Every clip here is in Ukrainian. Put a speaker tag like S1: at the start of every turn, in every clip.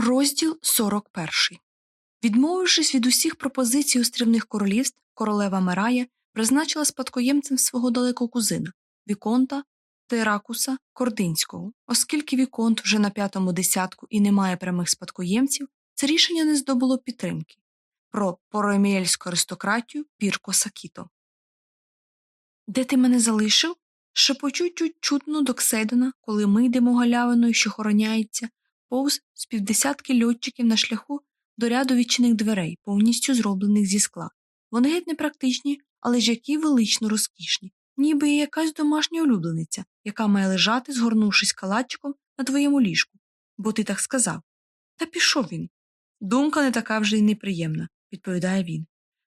S1: Розділ 41 Відмовившись від усіх пропозицій острівних королівств, королева Мерая призначила спадкоємцем свого далекого кузина Віконта Теракуса Кординського. Оскільки Віконт вже на п'ятому десятку і не має прямих спадкоємців, це рішення не здобуло підтримки про поромієльську аристократію Пірко Сакіто. Де ти мене залишив? Шепочуть чутно до Ксейдена, коли ми йдемо галявиною, що хороняється, повз з півдесятки льотчиків на шляху до ряду відчиних дверей, повністю зроблених зі скла. Вони геть непрактичні, але ж які велично розкішні, ніби і якась домашня улюблениця, яка має лежати, згорнувшись калачиком на твоєму ліжку, бо ти так сказав. Та пішов він. Думка не така вже й неприємна, відповідає він.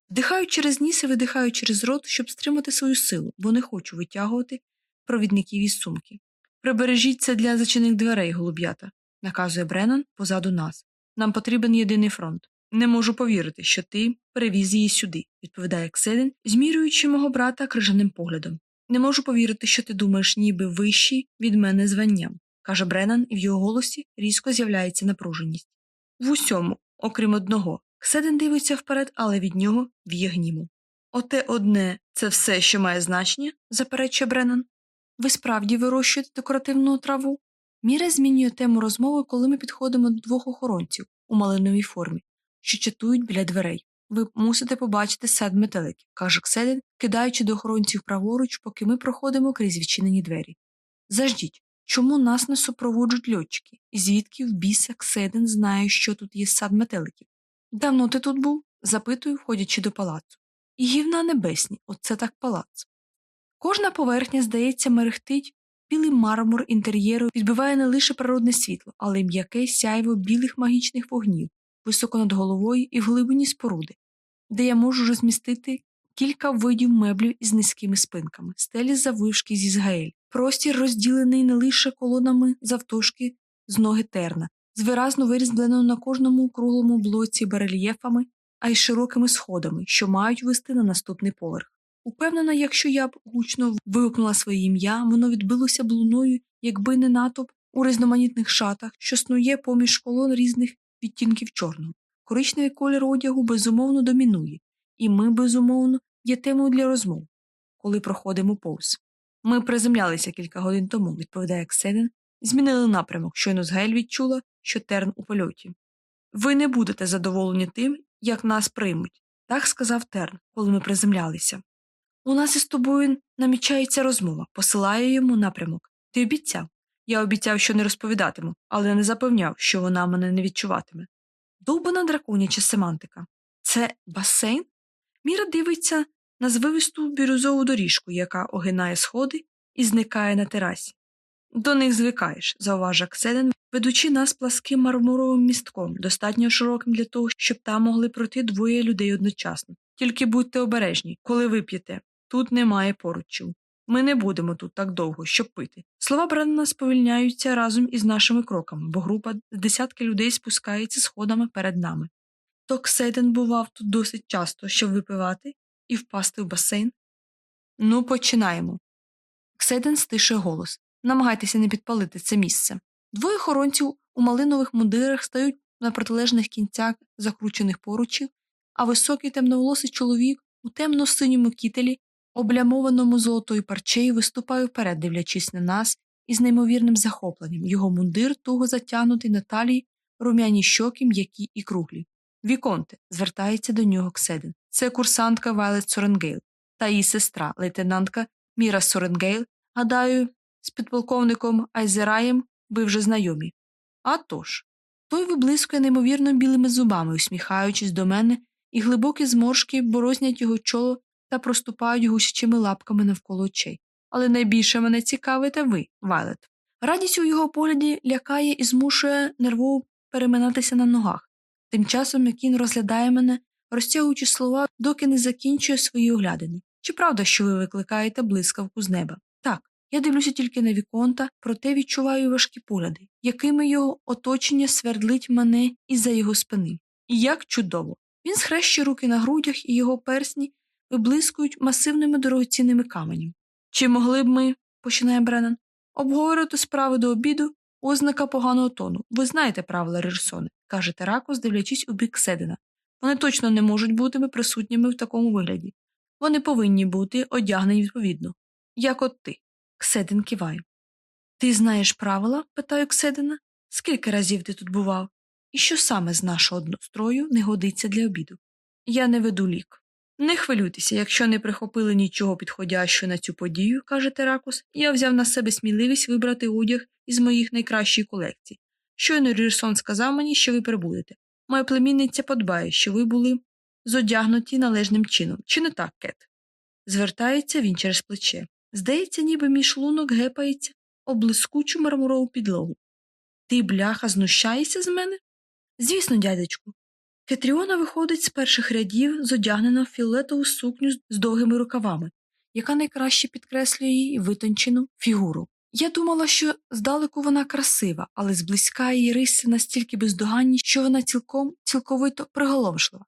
S1: Вдихаю через ніс і видихаю через рот, щоб стримати свою силу, бо не хочу витягувати провідників із сумки. Прибережіть це для зачинених дверей, голуб'ята, наказує Бреннан позаду нас. Нам потрібен єдиний фронт. Не можу повірити, що ти перевіз її сюди, відповідає Кседен, змірюючи мого брата крижаним поглядом. Не можу повірити, що ти думаєш, ніби вищий від мене званням, каже Бреннан, і в його голосі різко з'являється напруженість. В усьому, окрім одного, Кседен дивиться вперед, але від нього в'є гніму. Оте одне це все, що має значення, заперечує Бреннан. Ви справді вирощуєте декоративну траву? Міра змінює тему розмови, коли ми підходимо до двох охоронців у малиновій формі, що чатують біля дверей. Ви мусите побачити сад метеликів, каже Кседен, кидаючи до охоронців праворуч, поки ми проходимо крізь відчинені двері. Заждіть, чому нас не супроводжують льотчики, і звідки в біса Кседен знає, що тут є сад метеликів? Давно ти тут був? запитую, входячи до палацу. І гівна небесні, оце так палац. Кожна поверхня, здається, мерехтить, білий мармур інтер'єру відбиває не лише природне світло, але й м'яке сяйво білих магічних вогнів, високо над головою і в глибині споруди, де я можу розмістити кілька видів меблів із низькими спинками, стелі завившки зі згаель, простір розділений не лише колонами завтошки з ноги терна, з виразно вирізбленою на кожному круглому блоці барельєфами, а й широкими сходами, що мають вести на наступний поверх. Упевнена, якщо я б гучно вигукнула своє ім'я, воно відбилося б луною, якби не натовп у різноманітних шатах, що снує поміж колон різних відтінків чорного. Коричневий колір одягу безумовно домінує, і ми, безумовно, є темою для розмов, коли проходимо повз. Ми приземлялися кілька годин тому, відповідає Ксенен, змінили напрямок, щойно Згель відчула, що терн у польоті. Ви не будете задоволені тим, як нас приймуть, так сказав Терн, коли ми приземлялися. У нас із тобою намічається розмова, посилаю йому напрямок. Ти обіцяв. Я обіцяв, що не розповідатиму, але не запевняв, що вона мене не відчуватиме. Довбана драконяча семантика. Це басейн? Міра дивиться на звивисту бірюзову доріжку, яка огинає сходи і зникає на терасі. До них звикаєш, зауважив Кседен, ведучи нас пласким мармуровим містком, достатньо широким для того, щоб там могли пройти двоє людей одночасно. Тільки будьте обережні, коли вип'єте. Тут немає поручів. Ми не будемо тут так довго, щоб пити. Слова Бреннана сповільняються разом із нашими кроками, бо група десятки людей спускається сходами перед нами. То Ксейден бував тут досить часто, щоб випивати і впасти в басейн. Ну, починаємо. Ксейден стишує голос. Намагайтеся не підпалити це місце. Двоє хоронців у малинових мундирах стають на протилежних кінцях закручених поручів, а високий темноволосий чоловік у темно-синьому кітелі облямованому золотою парчею виступає вперед, дивлячись на нас із неймовірним захопленням. Його мундир туго затягнутий на талії, рум'яні щоки, м'які і круглі. Віконте, звертається до нього Кседен. Це курсантка Вайлет Соренгейл та її сестра, лейтенантка Міра Соренгейл. Гадаю, з підполковником Айзераєм ви вже знайомі. Атож. Той виблискує неймовірно білими зубами, усміхаючись до мене, і глибокі зморшки борознять його чоло та проступають гусячими лапками навколо очей. Але найбільше мене цікавите ви, Вайлет. Радість у його погляді лякає і змушує нервово переминатися на ногах. Тим часом Мякін розглядає мене, розтягуючи слова, доки не закінчує свої оглядини. Чи правда, що ви викликаєте блискавку з неба? Так, я дивлюся тільки на віконта, проте відчуваю важкі погляди, якими його оточення свердлить мене із за його спини. І як чудово! Він схрещує руки на грудях, і його персні виблискують масивними дорогоцінними каменями. Чи могли б ми, починає Бреннан, обговорити справи до обіду, ознака поганого тону. Ви знаєте правила Рірсони, каже Теракус, дивлячись у бік Седена. Вони точно не можуть бути присутніми в такому вигляді. Вони повинні бути одягнені відповідно. Як от ти. Кседен киває. Ти знаєш правила? питаю Кседена. Скільки разів ти тут бував? І що саме з нашого строю не годиться для обіду? Я не веду лік. Не хвилюйтеся, якщо не прихопили нічого підходящого на цю подію, каже Теракус, я взяв на себе сміливість вибрати одяг із моїх найкращих колекцій. Щойно Рірсон сказав мені, що ви прибудете. Моя племінниця подбає, що ви були зодягнуті належним чином. Чи не так, Кет? Звертається він через плече. Здається, ніби мій шлунок гепається об блискучу мармурову підлогу. Ти, бляха, знущаєшся з мене? Звісно, дядечку. Кетріона виходить з перших рядів, зодягнена в фіолетову сукню з довгими рукавами, яка найкраще підкреслює її витончену фігуру. Я думала, що здалеку вона красива, але зблизька її риси настільки бездоганні, що вона цілком цілковито приголомшлива.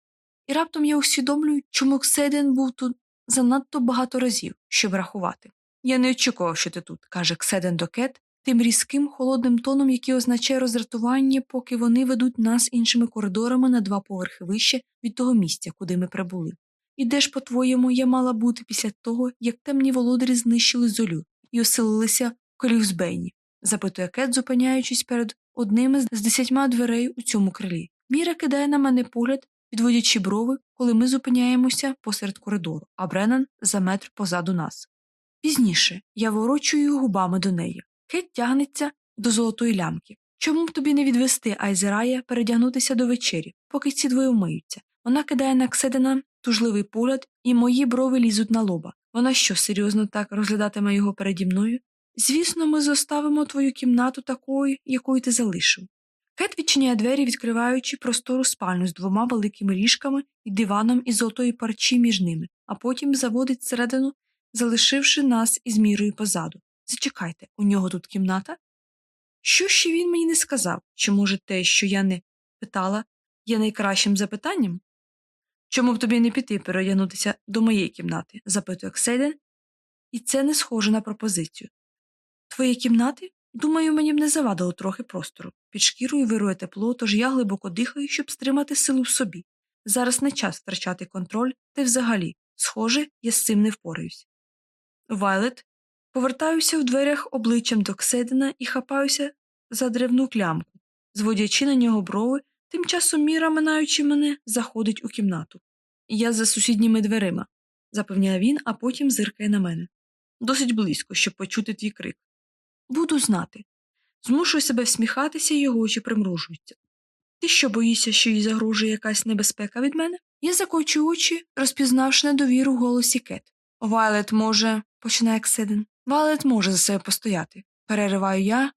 S1: І раптом я усвідомлюю, чому Кседен був тут занадто багато разів, щоб рахувати. Я не очікував, що ти тут, каже Кседен до Кет, тим різким холодним тоном, який означає роздратування, поки вони ведуть нас іншими коридорами на два поверхи вище від того місця, куди ми прибули. І де ж, по-твоєму, я мала бути після того, як темні володарі знищили золю і оселилися в Колівсбейні? запитує Кет, зупиняючись перед одним з десятьма дверей у цьому крилі. Міра кидає на мене погляд, відводячи брови, коли ми зупиняємося посеред коридору, а Бреннан за метр позаду нас. Пізніше я ворочую губами до неї. Кет тягнеться до золотої лямки. Чому б тобі не відвести Айзерая передягнутися до вечері, поки ці двоє вмиються? Вона кидає на Кседена тужливий погляд, і мої брови лізуть на лоба. Вона що, серйозно так розглядатиме його переді мною? Звісно, ми зоставимо твою кімнату такою, якою ти залишив. Кет відчиняє двері, відкриваючи простору спальню з двома великими ліжками і диваном із золотої парчі між ними, а потім заводить всередину, залишивши нас із мірою позаду. Зачекайте, у нього тут кімната? Що ще він мені не сказав? Чи, може, те, що я не питала, є найкращим запитанням? Чому б тобі не піти переодягнутися до моєї кімнати? запитує Ксейден, і це не схоже на пропозицію. Твої кімнати? Думаю, мені б не завадило трохи простору. Під шкірою вирує тепло, тож я глибоко дихаю, щоб стримати силу в собі. Зараз не час втрачати контроль, та й взагалі, схоже, я з цим не впораюсь. Вайлет Повертаюся в дверях обличчям до Кседина і хапаюся за древну клямку, зводячи на нього брови, тим часом міра, минаючи мене, заходить у кімнату. Я за сусідніми дверима, запевняє він, а потім зиркає на мене. Досить близько, щоб почути твій крик. Буду знати. Змушую себе всміхатися, і його очі примружуються. Ти що боїшся, що їй загрожує якась небезпека від мене? Я закочу очі, розпізнавши недовіру в голосі Кет. Вайлет, може, починає Кседин. Валет може за себе постояти, перериваю я,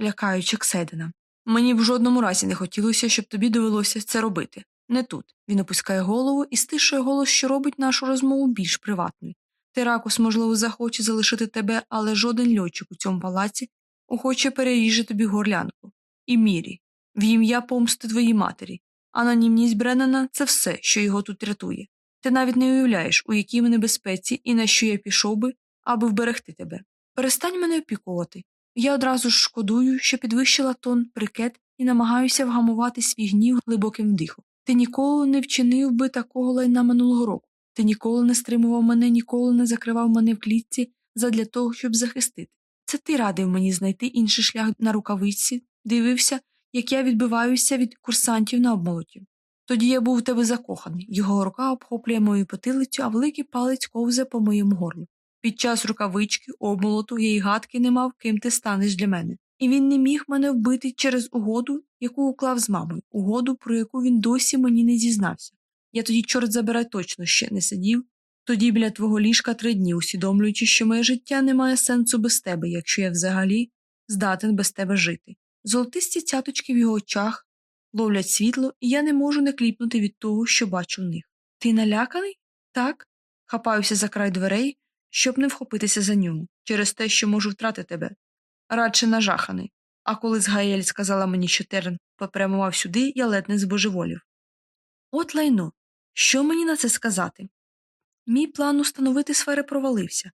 S1: лякаючи Кседина. Мені в жодному разі не хотілося, щоб тобі довелося це робити. Не тут. Він опускає голову і стишує голос, що робить нашу розмову більш приватною. Теракус, можливо, захоче залишити тебе, але жоден льотчик у цьому палаці охоче переріже тобі горлянку. І мірі, в ім'я помсти твоїй матері. Анонімність Бреннана – це все, що його тут рятує. Ти навіть не уявляєш, у якій ми небезпеці і на що я пішов би, аби вберегти тебе. Перестань мене опікувати. Я одразу ж шкодую, що підвищила тон прикет і намагаюся вгамувати свій гнів глибоким вдихом. Ти ніколи не вчинив би такого лайна минулого року. Ти ніколи не стримував мене, ніколи не закривав мене в клітці задля того, щоб захистити. Це ти радив мені знайти інший шлях на рукавиці, дивився, як я відбиваюся від курсантів на обмолотів. Тоді я був у тебе закоханий, його рука обхоплює мою потилицю, а великий палець ковзе по моєму горлу. Під час рукавички, обмолоту я й гадки не мав, ким ти станеш для мене. І він не міг мене вбити через угоду, яку уклав з мамою, угоду, про яку він досі мені не зізнався. Я тоді, чорт забирай, точно ще не сидів, тоді біля твого ліжка три дні, усвідомлюючи, що моє життя не має сенсу без тебе, якщо я взагалі здатен без тебе жити. Золотисті цяточки в його очах ловлять світло, і я не можу не кліпнути від того, що бачу в них. Ти наляканий? Так. Хапаюся за край дверей, щоб не вхопитися за нього, через те, що можу втратити тебе. Радше нажаханий. А коли Згаель сказала мені, що терн попрямував сюди, я ледь не збожеволів. От лайно. Що мені на це сказати? Мій план установити сфери провалився,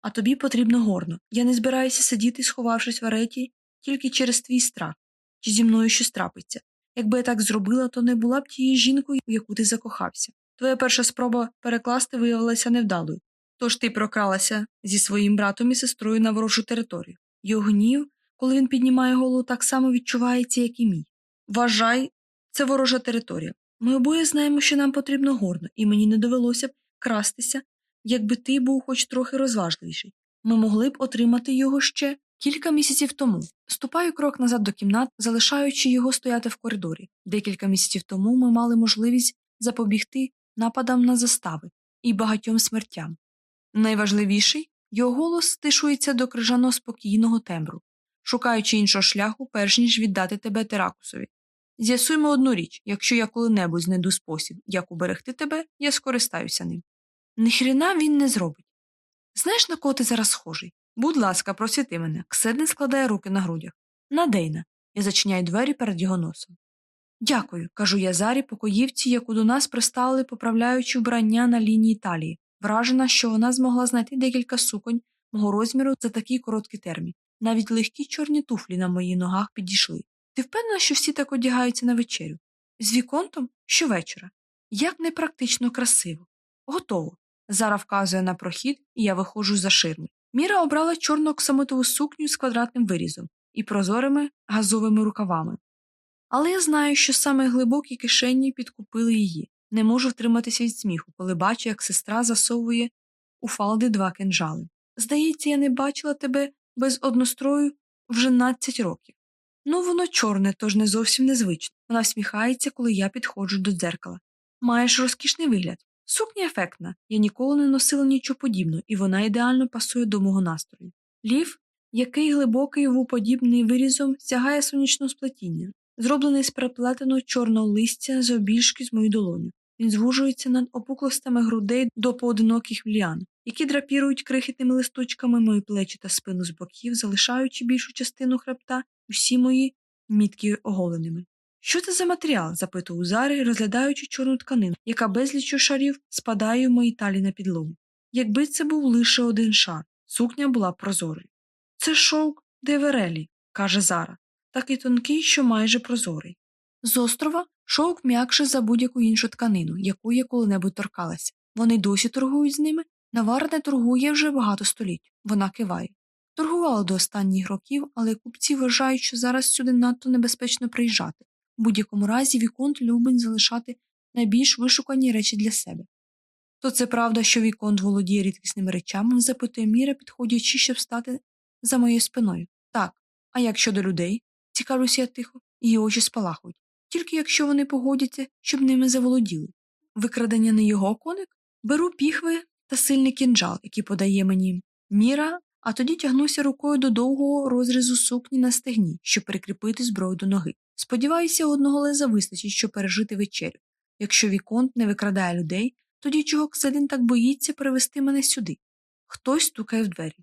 S1: а тобі потрібно горно. Я не збираюся сидіти, сховавшись в ареті тільки через твій страх, чи зі мною щось трапиться. Якби я так зробила, то не була б тією жінкою, у яку ти закохався. Твоя перша спроба перекласти виявилася невдалою. Тож ти прокралася зі своїм братом і сестрою на ворожу територію. Його гнів, коли він піднімає голову, так само відчувається, як і мій. Вважай, це ворожа територія. Ми обоє знаємо, що нам потрібно горно, і мені не довелося б крастися, якби ти був хоч трохи розважливіший. Ми могли б отримати його ще кілька місяців тому. Ступаю крок назад до кімнат, залишаючи його стояти в коридорі. Декілька місяців тому ми мали можливість запобігти нападам на застави і багатьом смертям. Найважливіший його голос стишується до крижано спокійного тембру, шукаючи іншого шляху, перш ніж віддати тебе Теракусові. З'ясуймо одну річ якщо я коли-небудь знайду спосіб, як уберегти тебе, я скористаюся ним. Ніхрена він не зробить. Знаєш, на кого ти зараз схожий? Будь ласка, просвіти мене. Кседен складає руки на грудях. На Дейна. Я зачиняю двері перед його носом. Дякую, кажу я Зарі, покоївці, яку до нас приставили, поправляючи вбрання на лінії талії, вражена, що вона змогла знайти декілька суконь мого розміру за такий короткий термін. Навіть легкі чорні туфлі на моїх ногах підійшли. Ти впевнена, що всі так одягаються на вечерю? З віконтом щовечора. Як непрактично красиво. Готово. Зара вказує на прохід, і я виходжу за ширми. Міра обрала чорну оксамитову сукню з квадратним вирізом і прозорими газовими рукавами. Але я знаю, що саме глибокі кишені підкупили її. Не можу втриматися від сміху, коли бачу, як сестра засовує у фалди два кинжали. Здається, я не бачила тебе без однострою вже 12 років. Ну, воно чорне, тож не зовсім незвично. Вона всміхається, коли я підходжу до дзеркала. Маєш розкішний вигляд. Сукня ефектна. Я ніколи не носила нічого подібного, і вона ідеально пасує до мого настрою. Лів, який глибокий вуподібний вирізом, сягає сонячного сплетіння, зроблений з переплетеного чорного листя завбільшки з мою долоню. Він звужується над опуклостями грудей до поодиноких ліан, які драпірують крихітними листочками мої плечі та спину з боків, залишаючи більшу частину хребта усі мої мітки оголеними. Що це за матеріал? запитував у Зари, розглядаючи чорну тканину, яка безлічу шарів спадає в мої талі на підлогу. Якби це був лише один шар, сукня була прозорою. Це шовк деверелі, каже Зара, такий тонкий, що майже прозорий. З острова шовк м'якше за будь-яку іншу тканину, яку я коли-небудь торкалася. Вони досі торгують з ними. Навар не торгує вже багато століть. Вона киває. Торгувала до останніх років, але купці вважають, що зараз сюди надто небезпечно приїжджати. У будь-якому разі Віконт любить залишати найбільш вишукані речі для себе. То це правда, що Віконт володіє рідкісними речами, запитує Міра, підходячи, щоб стати за моєю спиною. Так, а як щодо людей? цікавлюся я тихо, її очі спалахують. Тільки якщо вони погодяться, щоб ними заволоділи. Викрадення не його коник? Беру піхви та сильний кінжал, який подає мені Міра, а тоді тягнуся рукою до довгого розрізу сукні на стегні, щоб прикріпити зброю до ноги. Сподіваюся, одного леза вистачить, щоб пережити вечерю. Якщо Віконт не викрадає людей, тоді чого Кседин так боїться привести мене сюди? Хтось стукає в двері.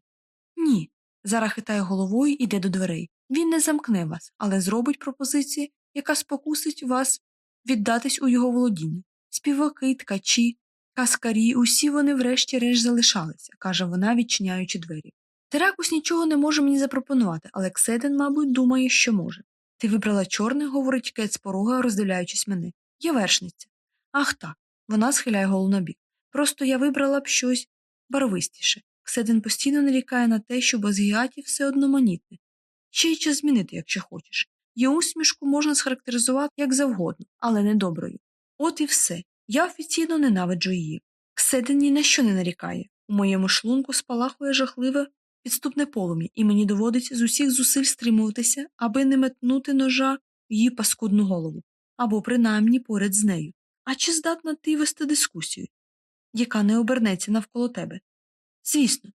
S1: Ні. Зара хитає головою і йде до дверей. Він не замкне вас, але зробить пропозицію, яка спокусить вас віддатись у його володіння. Співаки, ткачі, каскарі, усі вони врешті-решт залишалися, каже вона, відчиняючи двері. Теракус нічого не може мені запропонувати, але Кседен, мабуть, думає, що може. Ти вибрала чорне, говорить Кет з порога, роздивляючись мене. Я вершниця. Ах так. Вона схиляє голову на бік. Просто я вибрала б щось барвистіше. Кседен постійно нарікає на те, що без все одноманітне. Ще й час змінити, якщо хочеш. Її усмішку можна схарактеризувати як завгодно, але не доброю. От і все. Я офіційно ненавиджу її. Кседен ні на що не нарікає. У моєму шлунку спалахує жахливе підступне полум'я, і мені доводиться з усіх зусиль стримуватися, аби не метнути ножа в її паскудну голову, або принаймні поряд з нею. А чи здатна ти вести дискусію, яка не обернеться навколо тебе? Звісно,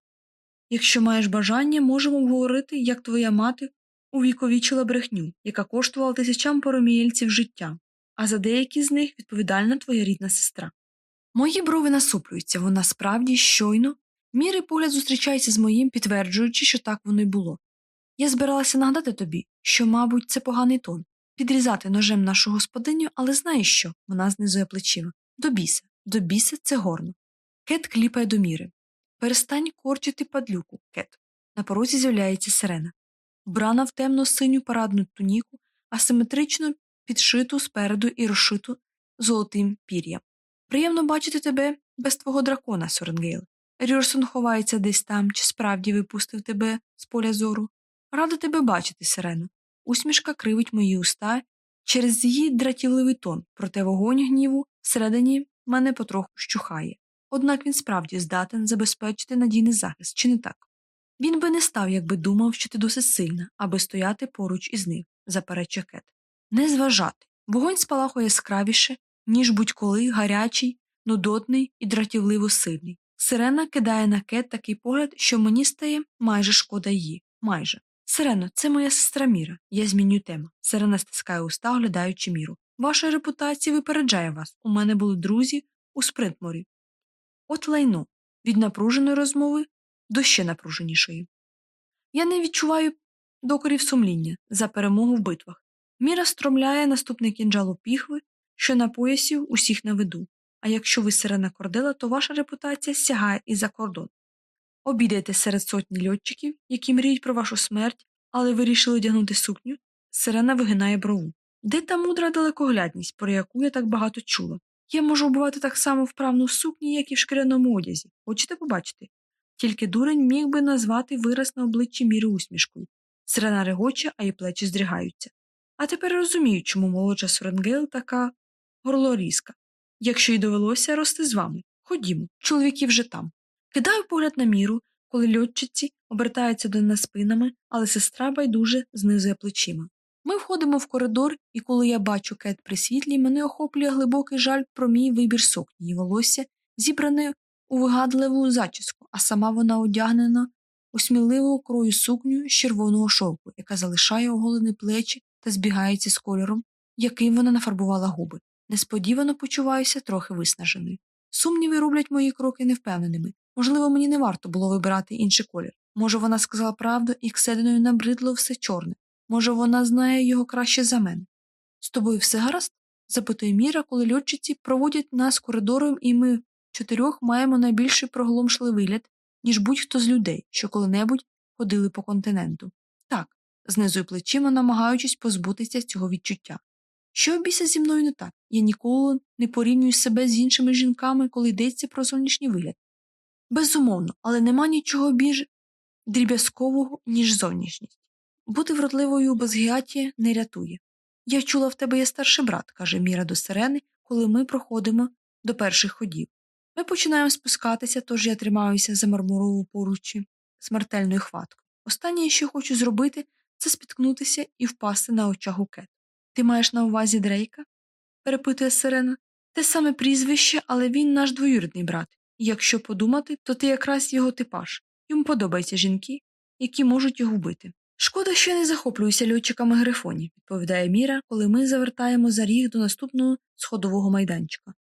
S1: якщо маєш бажання, можемо обговорити, як твоя мати увіковічила брехню, яка коштувала тисячам поромієльців життя, а за деякі з них відповідальна твоя рідна сестра. Мої брови насуплюються, вона справді щойно Міри погляд зустрічається з моїм, підтверджуючи, що так воно й було. Я збиралася нагадати тобі, що, мабуть, це поганий тон підрізати ножем нашу господиню, але знаєш що? Вона знизує плечима. До біса, до біса це горно. Кет кліпає до Міри. Перестань корчити падлюку, Кет. На порозі з'являється сирена. Вбрана в темно-синю парадну туніку, асиметрично підшиту спереду і розшиту золотим пір'ям. Приємно бачити тебе без твого дракона, Соренгейл. Рюрсон ховається десь там, чи справді випустив тебе з поля зору. Рада тебе бачити, Сирено. Усмішка кривить мої уста через її дратівливий тон, проте вогонь гніву всередині мене потроху щухає. Однак він справді здатен забезпечити надійний захист, чи не так? Він би не став, якби думав, що ти досить сильна, аби стояти поруч із ним, заперечує Кет. Не зважати. Вогонь спалахує яскравіше, ніж будь-коли гарячий, нудотний і дратівливо сильний. Сирена кидає на кет такий погляд, що мені стає майже шкода її. Майже. Сирено, це моя сестра Міра. Я змінюю тему. Сирена стискає уста, оглядаючи міру. Ваша репутація випереджає вас. У мене були друзі у спринтморі. От лайно. Від напруженої розмови до ще напруженішої. Я не відчуваю докорів сумління за перемогу в битвах. Міра стромляє наступний кінжал у піхви, що на поясі усіх на виду. А якщо ви сирена кордела, то ваша репутація сягає і за кордон. Обідаєте серед сотні льотчиків, які мріють про вашу смерть, але вирішили одягнути сукню, сирена вигинає брову. Де та мудра далекоглядність, про яку я так багато чула? Я можу вбивати так само вправно в сукні, як і в шкіряному одязі. Хочете побачити? Тільки дурень міг би назвати вираз на обличчі міри усмішкою. Сирена регоче, а її плечі здригаються. А тепер розумію, чому молодша Соренгейл така горлорізка. Якщо й довелося рости з вами, ходімо, чоловіки вже там. Кидаю погляд на Міру, коли льотчиці обертаються до нас спинами, але сестра байдуже знизує плечима. Ми входимо в коридор, і коли я бачу Кет при світлі, мене охоплює глибокий жаль про мій вибір сукні і волосся, зібране у вигадливу зачіску, а сама вона одягнена у сміливу крою сукню з червоного шовку, яка залишає оголені плечі та збігається з кольором, яким вона нафарбувала губи. Несподівано почуваюся трохи виснаженою. Сумніви роблять мої кроки невпевненими. Можливо, мені не варто було вибирати інший колір. Може, вона сказала правду, і Ксединою набридло все чорне. Може, вона знає його краще за мене. З тобою все гаразд? запитує Міра, коли льотчиці проводять нас коридором, і ми чотирьох маємо найбільший проголомшливий вигляд, ніж будь-хто з людей, що коли-небудь ходили по континенту. Так, знизую плечима, намагаючись позбутися цього відчуття. Що біса зі мною не так? Я ніколи не порівнюю себе з іншими жінками, коли йдеться про зовнішній вигляд. Безумовно, але нема нічого більш дріб'язкового, ніж зовнішність. Бути вродливою у Базгіаті не рятує. Я чула в тебе є старший брат, каже Міра до сирени, коли ми проходимо до перших ходів. Ми починаємо спускатися, тож я тримаюся за мармурову поручі смертельною хваткою. Останнє, що хочу зробити, це спіткнутися і впасти на очах у кет. Ти маєш на увазі Дрейка? перепитує сирена. Те саме прізвище, але він наш двоюрідний брат. І якщо подумати, то ти якраз його типаж. Йому подобаються жінки, які можуть його вбити. Шкода, що я не захоплююся льотчиками грифонів, відповідає Міра, коли ми завертаємо за ріг до наступного сходового майданчика.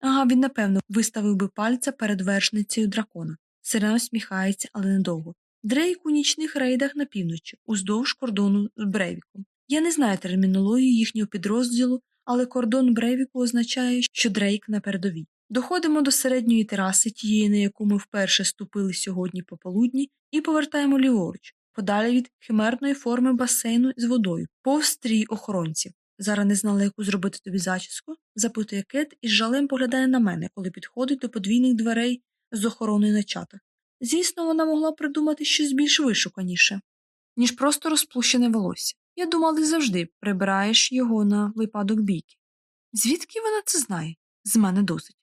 S1: Ага, він, напевно, виставив би пальця перед вершницею дракона. Сирена сміхається, але недовго. Дрейк у нічних рейдах на півночі, уздовж кордону з Брейвіком. Я не знаю термінології їхнього підрозділу, але кордон Брейвіку означає, що Дрейк на передовій. Доходимо до середньої тераси, тієї, на яку ми вперше ступили сьогодні пополудні, і повертаємо ліворуч, подалі від химерної форми басейну з водою, повз стрій охоронців. Зараз не знала, яку зробити тобі зачіску, запитує Кет і з жалем поглядає на мене, коли підходить до подвійних дверей з охороною на чатах. Звісно, вона могла придумати щось більш вишуканіше, ніж просто розплущене волосся. Я думала, ти завжди прибираєш його на випадок бійки. Звідки вона це знає? З мене досить.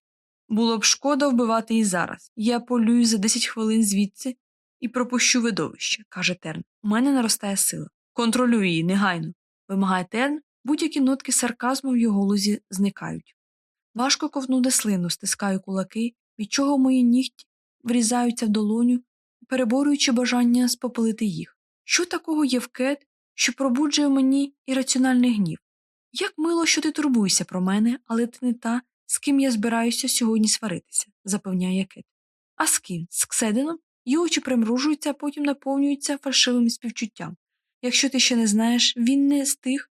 S1: Було б шкода вбивати її зараз. Я полюю за 10 хвилин звідси і пропущу видовище, каже Терн. У мене наростає сила. Контролюй її, негайно. Вимагає Терн, будь-які нотки сарказму в його голосі зникають. Важко ковнути слину, стискаю кулаки, від чого мої нігті врізаються в долоню, переборюючи бажання спопилити їх. Що такого є в кет, що пробуджує мені ірраціональний гнів? Як мило, що ти турбуєшся про мене, але ти не та, з ким я збираюся сьогодні сваритися, запевняє Кет. А з ким? З Кседином? Її очі примружуються, а потім наповнюються фальшивим співчуттям. Якщо ти ще не знаєш, він не з тих,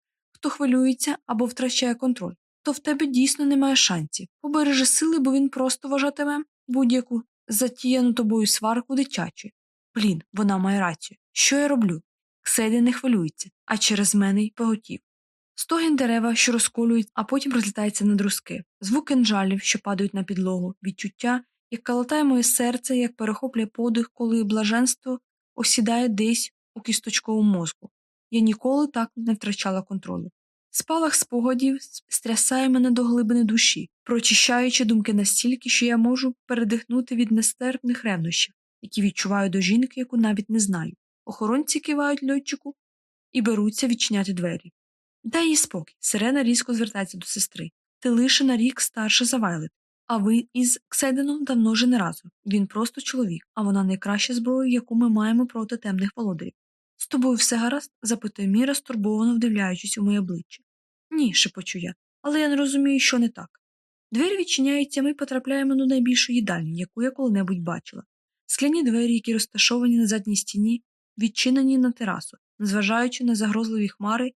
S1: хто хвилюється або втрачає контроль, то в тебе дійсно немає шансів. Побережи сили, бо він просто вважатиме будь-яку затіяну тобою сварку дитячою. Блін, вона має рацію. Що я роблю? Кседи не хвилюється, а через мене й поготів. Стогін дерева, що розколюють, а потім розлітається на друзки, звук кинжалів, що падають на підлогу, відчуття, як калатає моє серце, як перехоплює подих, коли блаженство осідає десь у кісточковому мозку. Я ніколи так не втрачала контролю. Спалах спогадів стрясає мене до глибини душі, прочищаючи думки настільки, що я можу передихнути від нестерпних ревнощів, які відчуваю до жінки, яку навіть не знаю. Охоронці кивають льотчику і беруться відчиняти двері. Дай їй спокій. Сирена різко звертається до сестри. Ти лише на рік старша за Вайлет. А ви із Кседеном давно вже не разом. Він просто чоловік, а вона найкраща зброя, яку ми маємо проти темних володарів. З тобою все гаразд? запитує Міра, стурбовано вдивляючись у моє обличчя. Ні, шепочу я, але я не розумію, що не так. Двері відчиняються, ми потрапляємо до найбільшої їдальні, яку я коли-небудь бачила. Скляні двері, які розташовані на задній стіні, відчинені на терасу, незважаючи на загрозливі хмари,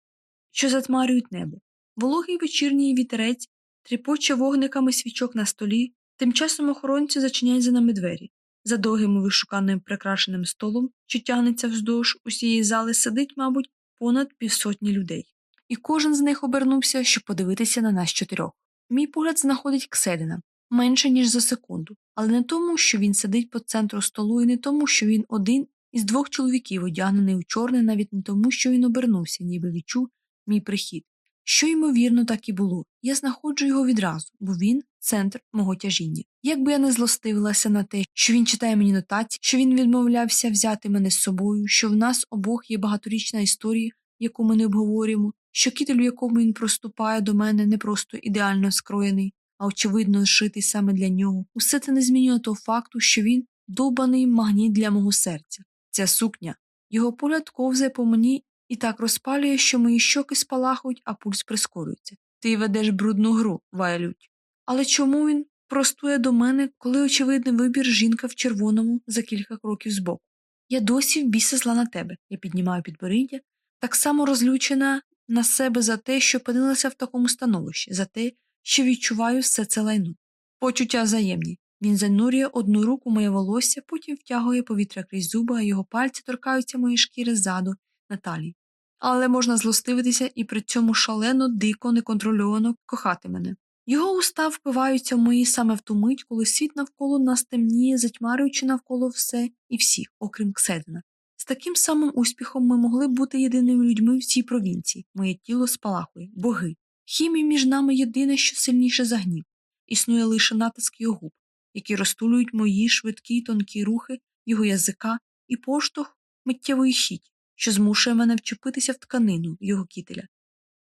S1: що затмарюють небо. Вологий вечірній вітерець тріпоче вогниками свічок на столі, тим часом охоронці зачиняють за нами двері. За довгим вишуканим прикрашеним столом, що тягнеться вздовж усієї зали, сидить, мабуть, понад півсотні людей. І кожен з них обернувся, щоб подивитися на нас чотирьох. Мій погляд знаходить Кседина менше, ніж за секунду, але не тому, що він сидить по центру столу, і не тому, що він один із двох чоловіків, одягнений у чорне, навіть не тому, що він обернувся, ніби відчув мій прихід. Що, ймовірно, так і було. Я знаходжу його відразу, бо він центр мого тяжіння. Якби я не злостивилася на те, що він читає мені нотації, що він відмовлявся взяти мене з собою, що в нас обох є багаторічна історія, яку ми не обговорюємо, що кітель, у якому він проступає до мене, не просто ідеально скроєний, а очевидно зшитий саме для нього. Усе це не змінює того факту, що він довбаний магніт для мого серця. Ця сукня. Його погляд ковзає по мені і так розпалює, що мої щоки спалахують, а пульс прискорюється. Ти ведеш брудну гру, Вайлють. Але чому він простує до мене, коли очевидний вибір жінка в червоному за кілька кроків збоку? Я досі в біса зла на тебе. Я піднімаю підборіддя, так само розлючена на себе за те, що опинилася в такому становищі, за те, що відчуваю все це лайно. Почуття взаємні. Він занурює одну руку моє волосся, потім втягує повітря крізь зуби, а його пальці торкаються мої шкіри ззаду на талії. Але можна злостивитися і при цьому шалено, дико, неконтрольовано кохати мене. Його уста впиваються в мої саме в ту мить, коли світ навколо нас темніє, затьмарюючи навколо все і всіх, окрім Кседина. Таким самим успіхом ми могли б бути єдиними людьми в цій провінції. Моє тіло спалахує, боги. Хімія між нами єдине, що сильніше за гнів. Існує лише натиск його губ, які розтулюють мої швидкі тонкі рухи, його язика і поштовх миттєвої хіті, що змушує мене вчепитися в тканину його кітеля,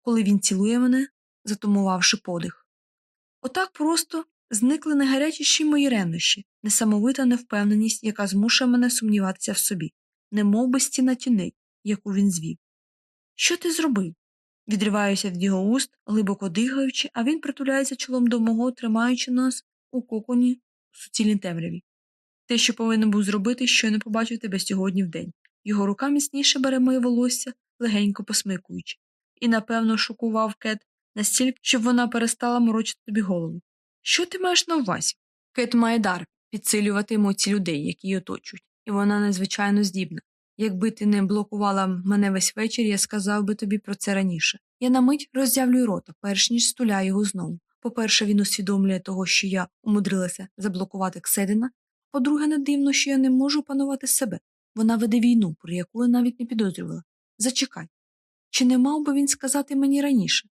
S1: коли він цілує мене, затумувавши подих. Отак просто зникли найгарячіші мої ревнощі, несамовита невпевненість, яка змушує мене сумніватися в собі, немов би стіна тіней, яку він звів. Що ти зробив? Відриваюся від його уст, глибоко дихаючи, а він притуляється чолом до мого, тримаючи нас у коконі в суцільній темряві. Те, що повинен був зробити, що не побачив тебе сьогодні вдень. Його рука міцніше бере моє волосся, легенько посмикуючи, і, напевно, шокував кет настільки, щоб вона перестала морочити тобі голову. Що ти маєш на увазі? Кет має дар підсилювати емоції людей, які її оточують, і вона надзвичайно здібна. Якби ти не блокувала мене весь вечір, я сказав би тобі про це раніше. Я на мить роззявлюю рота, перш ніж стуляю його знову. По-перше, він усвідомлює того, що я умудрилася заблокувати Кседина. По-друге, не дивно, що я не можу панувати себе. Вона веде війну, про яку я навіть не підозрювала. Зачекай. Чи не мав би він сказати мені раніше?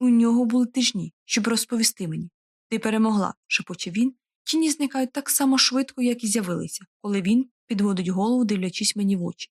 S1: У нього були тижні, щоб розповісти мені. Ти перемогла, шепоче він. Тіні зникають так само швидко, як і з'явилися, коли він підводить голову, дивлячись мені в очі.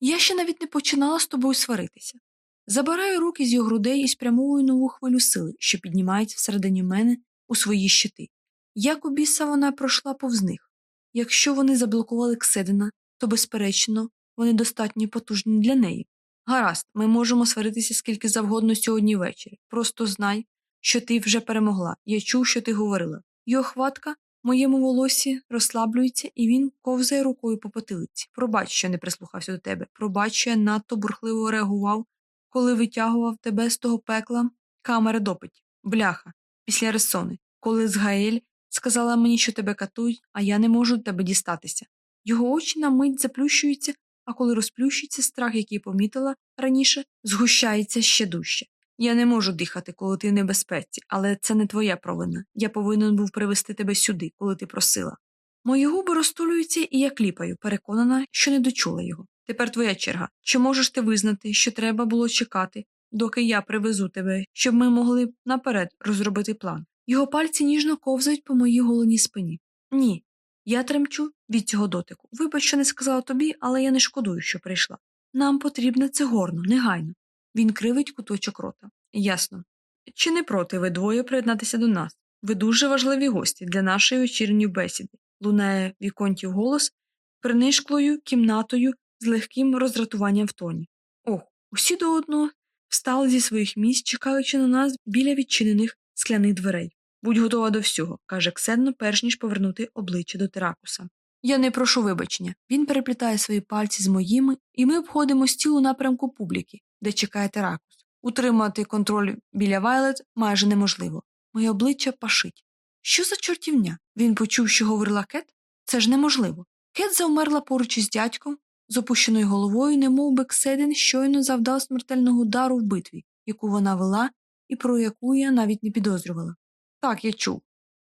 S1: Я ще навіть не починала з тобою сваритися. Забираю руки з його грудей і спрямовую нову хвилю сили, що піднімається всередині мене у свої щити. Як у біса вона пройшла повз них. Якщо вони заблокували Кседина, то, безперечно, вони достатньо потужні для неї. Гаразд, ми можемо сваритися скільки завгодно сьогодні ввечері. Просто знай, що ти вже перемогла. Я чув, що ти говорила. Його хватка моєму волосі розслаблюється, і він ковзає рукою по потилиці. Пробач, що не прислухався до тебе. Пробач, що я надто бурхливо реагував, коли витягував тебе з того пекла камери допиті. Бляха, після ресони, коли Згаель сказала мені, що тебе катують, а я не можу до тебе дістатися. Його очі на мить заплющуються, а коли розплющиться страх, який помітила раніше, згущається ще дужче. Я не можу дихати, коли ти в небезпеці, але це не твоя провина. Я повинен був привести тебе сюди, коли ти просила. Мої губи розтулюються, і я кліпаю, переконана, що не дочула його. Тепер твоя черга. Чи можеш ти визнати, що треба було чекати, доки я привезу тебе, щоб ми могли наперед розробити план? Його пальці ніжно ковзають по моїй голоній спині. Ні. Я тремчу від цього дотику. Вибач, що не сказала тобі, але я не шкодую, що прийшла. Нам потрібне це горно, негайно. Він кривить куточок рота. Ясно. Чи не проти ви двоє приєднатися до нас? Ви дуже важливі гості для нашої вечірньої бесіди, лунає Віконтів голос принишклою кімнатою з легким роздратуванням в тоні. Ох, усі до одного встали зі своїх місць, чекаючи на нас біля відчинених скляних дверей. Будь готова до всього, каже Ксенно, перш ніж повернути обличчя до Теракуса. Я не прошу вибачення. Він переплітає свої пальці з моїми, і ми обходимо стіл у напрямку публіки, де чекає Теракус. Утримати контроль біля Вайлет майже неможливо. Моє обличчя пашить. Що за чортівня? Він почув, що говорила Кет? Це ж неможливо. Кет завмерла поруч із дядьком, з опущеною головою, немов би Кседин щойно завдав смертельного удару в битві, яку вона вела і про яку я навіть не підозрювала. Так, я чув.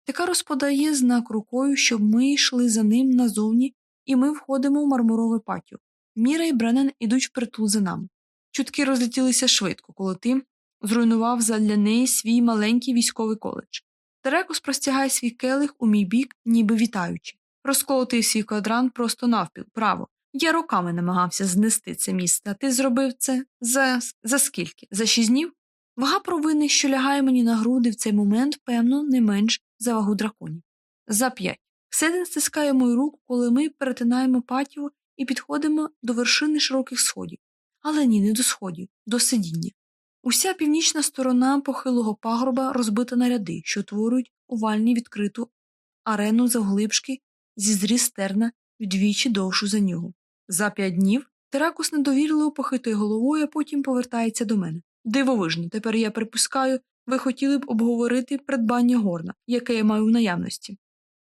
S1: Така розподає знак рукою, щоб ми йшли за ним назовні, і ми входимо в мармурове патіо. Міра і Бреннан ідуть впритул за нами. Чутки розлетілися швидко, коли ти зруйнував задля неї свій маленький військовий коледж. Терекус простягає свій келих у мій бік, ніби вітаючи. Розколотив свій квадрант просто навпіл, право. Я роками намагався знести це місце, а ти зробив це за за скільки? За шість днів? Вага провини, що лягає мені на груди в цей момент, певно, не менш за вагу драконів. За п'ять. Седен стискає мою руку, коли ми перетинаємо патіо і підходимо до вершини широких сходів. Але ні, не до сходів, до сидіння. Уся північна сторона похилого пагорба розбита на ряди, що утворюють овальні відкриту арену завглибшки зі зріз стерна вдвічі довшу за нього. За п'ять днів Теракус недовірливо похитує головою, а потім повертається до мене. Дивовижно, тепер я припускаю, ви хотіли б обговорити придбання горна, яке я маю в наявності.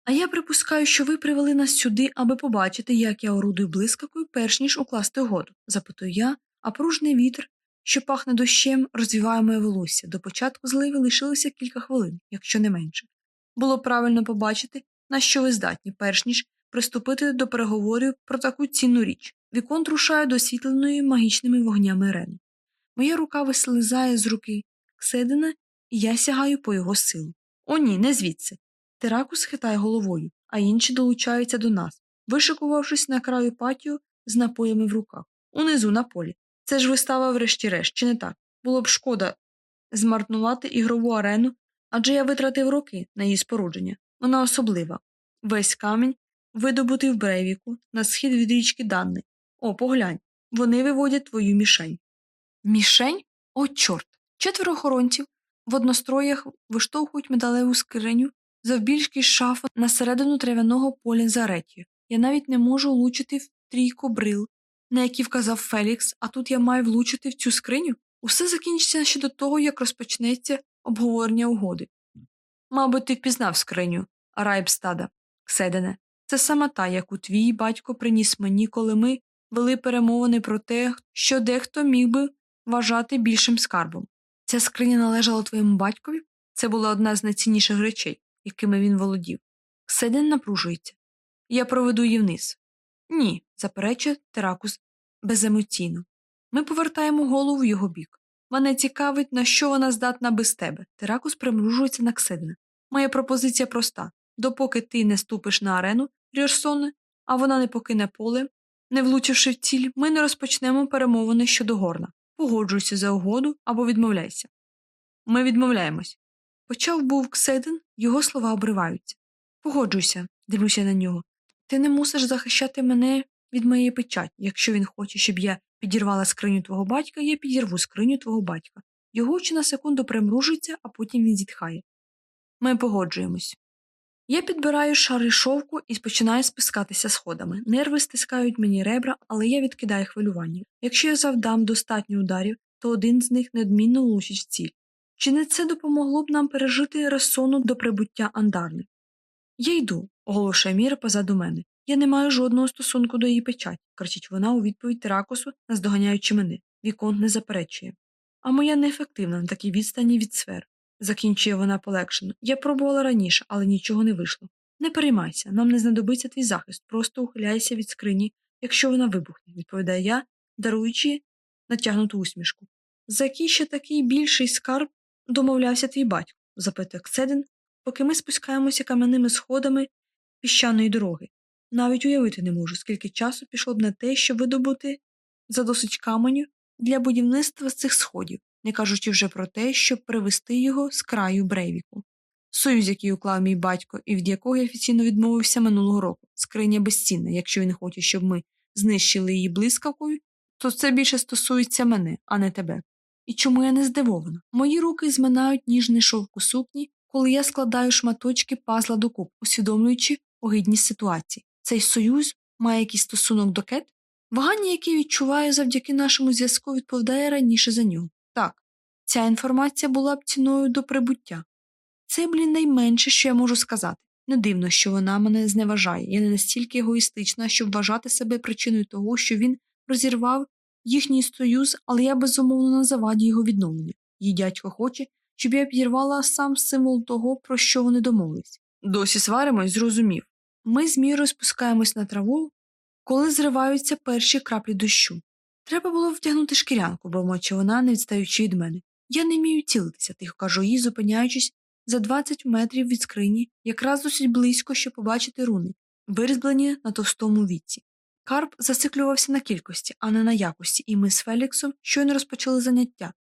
S1: А я припускаю, що ви привели нас сюди, аби побачити, як я орудую блискавкою, перш ніж укласти угоду, запитую я, а пружний вітер, що пахне дощем, розвіває моє волосся. До початку зливи лишилося кілька хвилин, якщо не менше. Було правильно побачити, на що ви здатні, перш ніж приступити до переговорів про таку цінну річ. Вікон рушає до освітленої магічними вогнями арени. Моя рука вислизає з руки Кседина, і я сягаю по його силу. О, ні, не звідси. Теракус хитає головою, а інші долучаються до нас, вишикувавшись на краю патіо з напоями в руках. Унизу на полі. Це ж вистава, врешті-решт, чи не так? Було б шкода змарнувати ігрову арену, адже я витратив роки на її спорудження. Вона особлива. Весь камінь видобутий в Брейвіку на схід від річки Данни. О, поглянь, вони виводять твою мішень. Мішень? О, чорт. Четверо охоронців в одностроях виштовхують металеву скриню завбільшки шафа на середину трав'яного поля зареті. Я навіть не можу влучити в трійко брил, на які вказав Фелікс, а тут я маю влучити в цю скриню. Усе закінчиться ще до того, як розпочнеться обговорення угоди. Мабуть, ти впізнав скриню, Райбстада, Кседене. Це саме та, яку твій батько приніс мені, коли ми вели перемовини про те, що дехто міг би вважати більшим скарбом. Ця скриня належала твоєму батькові? Це була одна з найцінніших речей, якими він володів. Кседен напружується. Я проведу її вниз. Ні, заперечує Теракус беземоційно. Ми повертаємо голову в його бік. Мене цікавить, на що вона здатна без тебе. Теракус примружується на Кседена. Моя пропозиція проста допоки ти не ступиш на арену, Ріорсоне, а вона не покине поле, не влучивши в ціль, ми не розпочнемо перемовини щодо горна. Погоджуйся за угоду або відмовляйся. Ми відмовляємось. Почав був Кседен, його слова обриваються. Погоджуйся, дивлюся на нього. Ти не мусиш захищати мене від моєї печаті. Якщо він хоче, щоб я підірвала скриню твого батька, я підірву скриню твого батька. Його очі на секунду примружуються, а потім він зітхає. Ми погоджуємось. Я підбираю шари шовку і починаю спускатися сходами. Нерви стискають мені ребра, але я відкидаю хвилювання. Якщо я завдам достатньо ударів, то один з них неодмінно влучить в ціль. Чи не це допомогло б нам пережити розсону до прибуття андарни? Я йду, оголошує Міра позаду мене. Я не маю жодного стосунку до її печаті, кричить вона у відповідь Теракусу, наздоганяючи мене. Віконт не заперечує. А моя неефективна на такій відстані від сфер, закінчує вона полегшено. Я пробувала раніше, але нічого не вийшло. Не переймайся, нам не знадобиться твій захист, просто ухиляйся від скрині, якщо вона вибухне, відповідає я, даруючи натягнуту усмішку. За який ще такий більший скарб домовлявся твій батько? запитує Кседин, поки ми спускаємося кам'яними сходами піщаної дороги. Навіть уявити не можу, скільки часу пішло б на те, щоб видобути за досить каменю для будівництва цих сходів, не кажучи вже про те, щоб привести його з краю Брейвіку. Союз, який уклав мій батько, і від якого я офіційно відмовився минулого року, скриня безцінна, якщо він хоче, щоб ми знищили її блискавкою, то це більше стосується мене, а не тебе. І чому я не здивована? Мої руки зминають ніжний шовку сукні, коли я складаю шматочки пазла докуп, усвідомлюючи огидність ситуації. Цей союз має якийсь стосунок до кет? Вагання, яке відчуваю завдяки нашому зв'язку, відповідає раніше за нього. Так, ця інформація була б ціною до прибуття. Це, блін, найменше, що я можу сказати. Не дивно, що вона мене зневажає. Я не настільки егоїстична, щоб вважати себе причиною того, що він розірвав їхній союз, але я безумовно на заваді його відновлення. Її дядько хоче, щоб я підірвала сам символ того, про що вони домовились. Досі сваримось, зрозумів. Ми з мірою спускаємось на траву, коли зриваються перші краплі дощу. Треба було втягнути шкірянку, бормоче вона, не відстаючи від мене. Я не вмію цілитися, тихо кажу їй, зупиняючись за 20 метрів від скрині, якраз досить близько, щоб побачити руни, вирізблені на товстому віці. Карп зациклювався на кількості, а не на якості, і ми з Феліксом щойно розпочали заняття,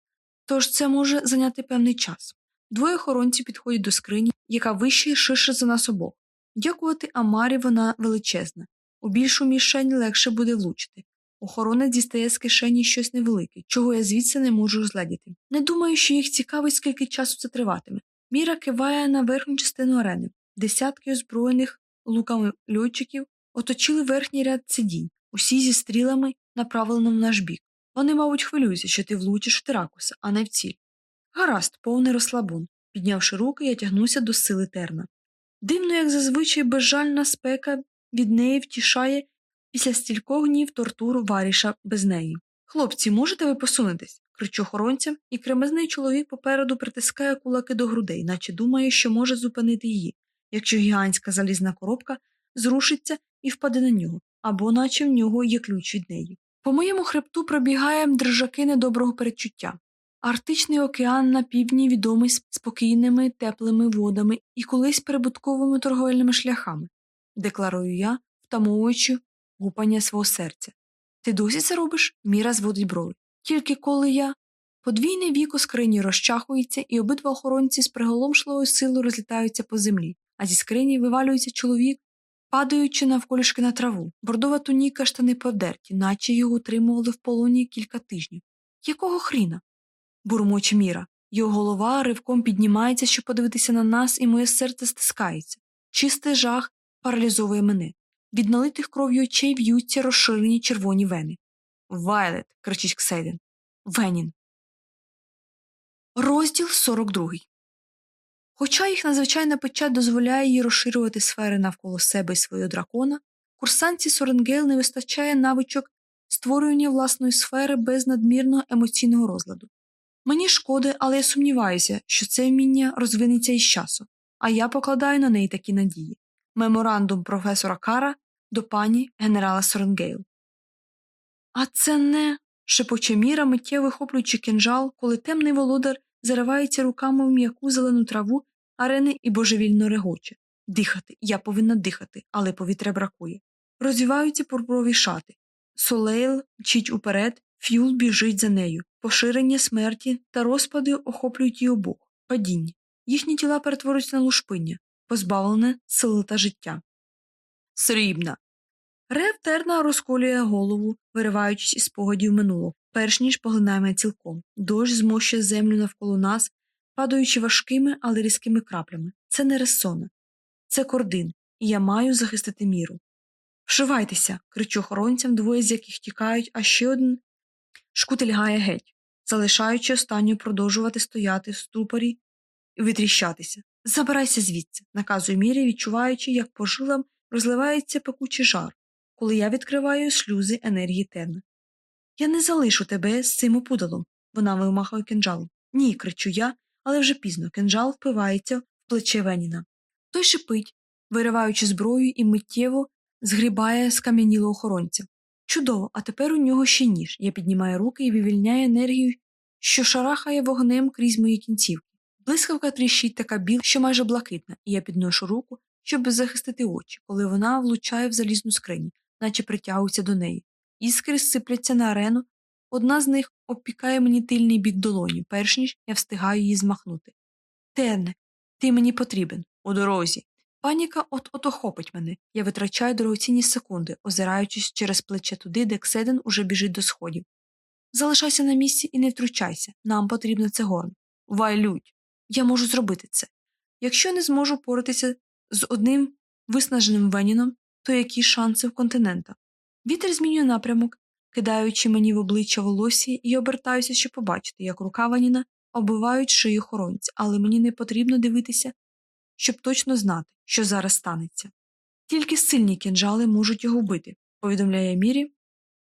S1: тож це може зайняти певний час. Двоє охоронців підходять до скрині, яка вище і ширше за нас обох. Дякувати Амарі вона величезна. У більшу мішень легше буде влучити. Охоронець дістає з кишені щось невелике, чого я звідси не можу розглядіти. Не думаю, що їх цікавить, скільки часу це триватиме. Міра киває на верхню частину арени. Десятки озброєних луками льотчиків оточили верхній ряд сидінь, усі зі стрілами, направленими в наш бік. Вони, мабуть, хвилюються, що ти влучиш в теракуса, а не в ціль. Гаразд, повний розслабон. Піднявши руки, я тягнуся до сили терна. Дивно, як зазвичай безжальна спека від неї втішає після стількох днів тортур варіша без неї. Хлопці, можете ви посунутись? кричу охоронцям, і кремезний чоловік попереду притискає кулаки до грудей, наче думає, що може зупинити її, якщо гігантська залізна коробка зрушиться і впаде на нього, або наче в нього є ключ від неї. По моєму хребту пробігає дрижаки недоброго передчуття. Арктичний океан на півдні відомий спокійними теплими водами і колись прибутковими торговельними шляхами, декларую я, втамовуючи гупання свого серця. Ти досі це робиш? Міра зводить брови. Тільки коли я. Подвійне віко скрині розчахується, і обидва охоронці з приголомшливою силою розлітаються по землі, а зі скрині вивалюється чоловік, падаючи навколішки на траву. Бордова туніка штани подерті, наче його утримували в полоні кілька тижнів. Якого хріна? бурмоче Міра. Його голова ривком піднімається, щоб подивитися на нас, і моє серце стискається. Чистий жах паралізовує мене. Від налитих кров'ю очей в'ються розширені червоні вени. Вайлет. кричить Кседін. Венін. Розділ 42. Хоча їх надзвичайна печать дозволяє їй розширювати сфери навколо себе і свого дракона, курсанці Соренгейл не вистачає навичок створювання власної сфери без надмірного емоційного розладу. Мені шкода, але я сумніваюся, що це вміння розвинеться із часу, а я покладаю на неї такі надії. Меморандум професора Кара до пані генерала Соренгейл. А це не. шепоче Міра, миттєво вихоплюючи кинжал, коли темний володар заривається руками в м'яку зелену траву арени і божевільно регоче. Дихати, я повинна дихати, але повітря бракує. Розвіваються пурпурові шати. Солейл мчить уперед, фюл біжить за нею, поширення смерті та розпаду охоплюють її обох, падіння. Їхні тіла перетворюються на лушпиння, позбавлене сили та життя. Срібна. Рев Терна розколює голову, вириваючись із спогадів минулого, перш ніж поглинає мене цілком. Дощ змощує землю навколо нас, падаючи важкими, але різкими краплями. Це не ресона, це кордин, і я маю захистити міру. Вшивайтеся, кричу охоронцям, двоє з яких тікають, а ще один шкутильгає геть, залишаючи останню продовжувати стояти в ступорі і витріщатися. Забирайся звідси, наказує мірі, відчуваючи, як по жилам розливається пекучий жар, коли я відкриваю шлюзи енергії Терна. Я не залишу тебе з цим опудалом. Вона вимахує кинджалом. Ні, кричу я, але вже пізно кинджал впивається в плече Веніна. Той шипить, вириваючи зброю і миттєво згрібає скам'янілого охоронця. Чудово, а тепер у нього ще ніж. Я піднімаю руки і вивільняю енергію, що шарахає вогнем крізь мої кінцівки. Блискавка тріщить така біла, що майже блакитна, і я підношу руку, щоб захистити очі, коли вона влучає в залізну скриню, наче притягується до неї. Іскри сипляться на арену, одна з них обпікає мені тильний бік долоні, перш ніж я встигаю її змахнути. Терне, ти мені потрібен, у дорозі. Паніка от от охопить мене. Я витрачаю дорогоцінні секунди, озираючись через плече туди, де Кседен уже біжить до сходів. Залишайся на місці і не втручайся. Нам потрібно це горн. Вайлють. Я можу зробити це. Якщо не зможу поратися з одним виснаженим Веніном, то які шанси в континента? Вітер змінює напрямок, кидаючи мені в обличчя волосся, і обертаюся, щоб побачити, як рука Ваніна оббивають шию хоронця, але мені не потрібно дивитися, щоб точно знати, що зараз станеться. Тільки сильні кінжали можуть його вбити, повідомляє Мірі,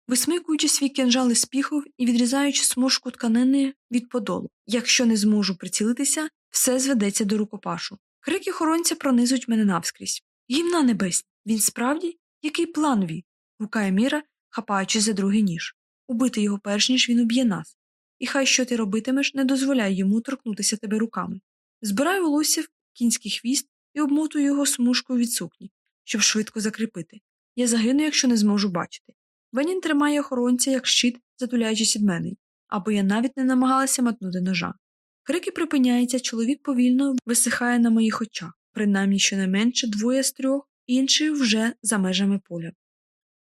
S1: висмикуючи свій кінжал із піхов і відрізаючи смужку тканини від подолу. Якщо не зможу прицілитися, все зведеться до рукопашу. Крики хоронця пронизують мене навскрізь. Гімна небесні. Він справді? Який план ві? Гукає Міра, хапаючи за другий ніж. Убити його перш ніж він уб'є нас. І хай що ти робитимеш, не дозволяй йому торкнутися тебе руками. Збираю волосся в кінський хвіст і обмотую його смужкою від сукні, щоб швидко закріпити. Я загину, якщо не зможу бачити. Венін тримає охоронця як щит, затуляючись від мене, або я навіть не намагалася матнути ножа. Крики припиняються, чоловік повільно висихає на моїх очах, принаймні щонайменше двоє з трьох, інші вже за межами поля.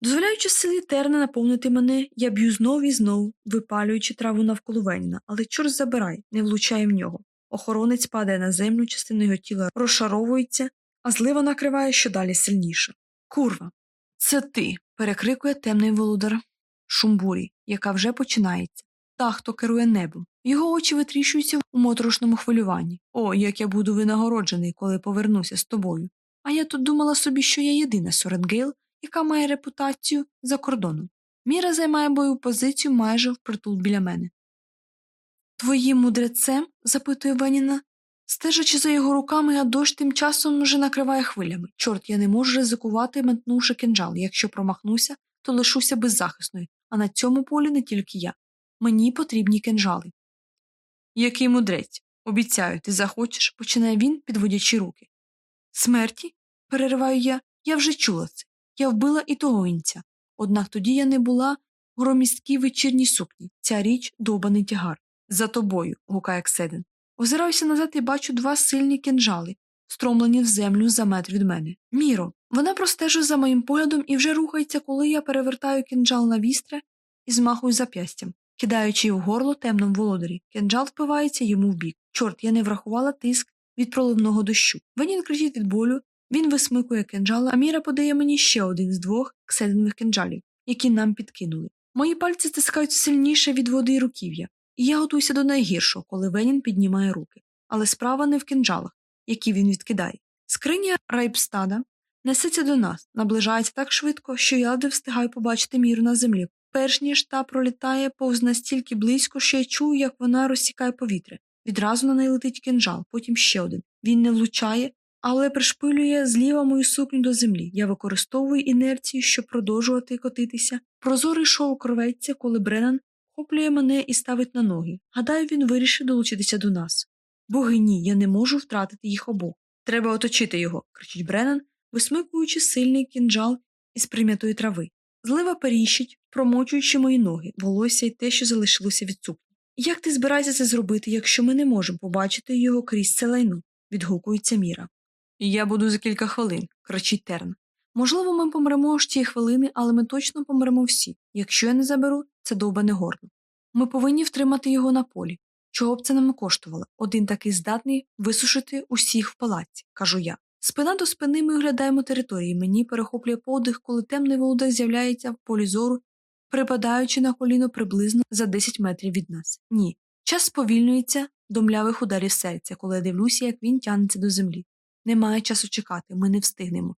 S1: Дозволяючи силі терна наповнити мене, я б'ю знов і знов, випалюючи траву навколо Веніна, але чорт забирай, не влучає в нього. Охоронець падає на землю, частина його тіла розшаровується, а злива накриває щодалі сильніше. Курва, це ти. перекрикує темний володар Шумбурі, яка вже починається. Та, хто керує небом. Його очі витріщуються у моторошному хвилюванні. О, як я буду винагороджений, коли повернуся з тобою. А я тут думала собі, що я єдина Сорен яка має репутацію за кордоном. Міра займає бою позицію майже впритул біля мене. Твоїм мудрецем? запитує Веніна. Стежачи за його руками, а дощ тим часом вже накриває хвилями. Чорт, я не можу ризикувати, метнувши кинджал. Якщо промахнуся, то лишуся беззахисною, а на цьому полі не тільки я. Мені потрібні кинджали. Який мудрець? Обіцяю, ти захочеш, починає він, підводячи руки. Смерті? перериваю я, я вже чула це. Я вбила і того інця. Однак тоді я не була в громісткій вечірній сукні. Ця річ довбаний тягар. За тобою, гукає Кседен. Озираюся назад і бачу два сильні кинжали, стромлені в землю за метр від мене. Міро, вона простежує за моїм поглядом і вже рухається, коли я перевертаю кинджал на вістре і змахую зап'ястям, кидаючи в горло темному володарі. Кинджал впивається йому в бік. Чорт, я не врахувала тиск від проливного дощу. Венін кричить від болю, він висмикує кинджала, а Міра подає мені ще один з двох кседенових кинджалів, які нам підкинули. Мої пальці стискаються сильніше від води і руків'я, і я готуюся до найгіршого, коли Венін піднімає руки. Але справа не в кинджалах, які він відкидає. Скриня райпстада несеться до нас, наближається так швидко, що я ледве встигаю побачити міру на землі, перш ніж та пролітає повз настільки близько, що я чую, як вона розсікає повітря. Відразу на неї летить кинджал, потім ще один. Він не влучає, але пришпилює зліва мою сукню до землі. Я використовую інерцію, щоб продовжувати котитися. Прозорий шоу кроветься, коли Бреннан хоплює мене і ставить на ноги. Гадаю, він вирішив долучитися до нас. Боги ні, я не можу втратити їх обох. Треба оточити його, кричить Бреннан, висмикуючи сильний кінджал із прим'ятої трави. Злива періщить, промочуючи мої ноги, волосся й те, що залишилося від сукні. Як ти збираєшся це зробити, якщо ми не можемо побачити його крізь це лайно? відгукується Міра. Я буду за кілька хвилин, кричить Терн. Можливо, ми помремо ж ті хвилини, але ми точно помремо всі. Якщо я не заберу, це довбане горно. Ми повинні втримати його на полі. Чого б це нам коштувало? Один такий здатний висушити усіх в палаці, кажу я. Спина до спини ми оглядаємо території. Мені перехоплює подих, коли темний володар з'являється в полі зору, припадаючи на коліно приблизно за 10 метрів від нас. Ні. Час сповільнюється до млявих ударів серця, коли я дивлюся, як він тягнеться до землі. Немає часу чекати, ми не встигнемо.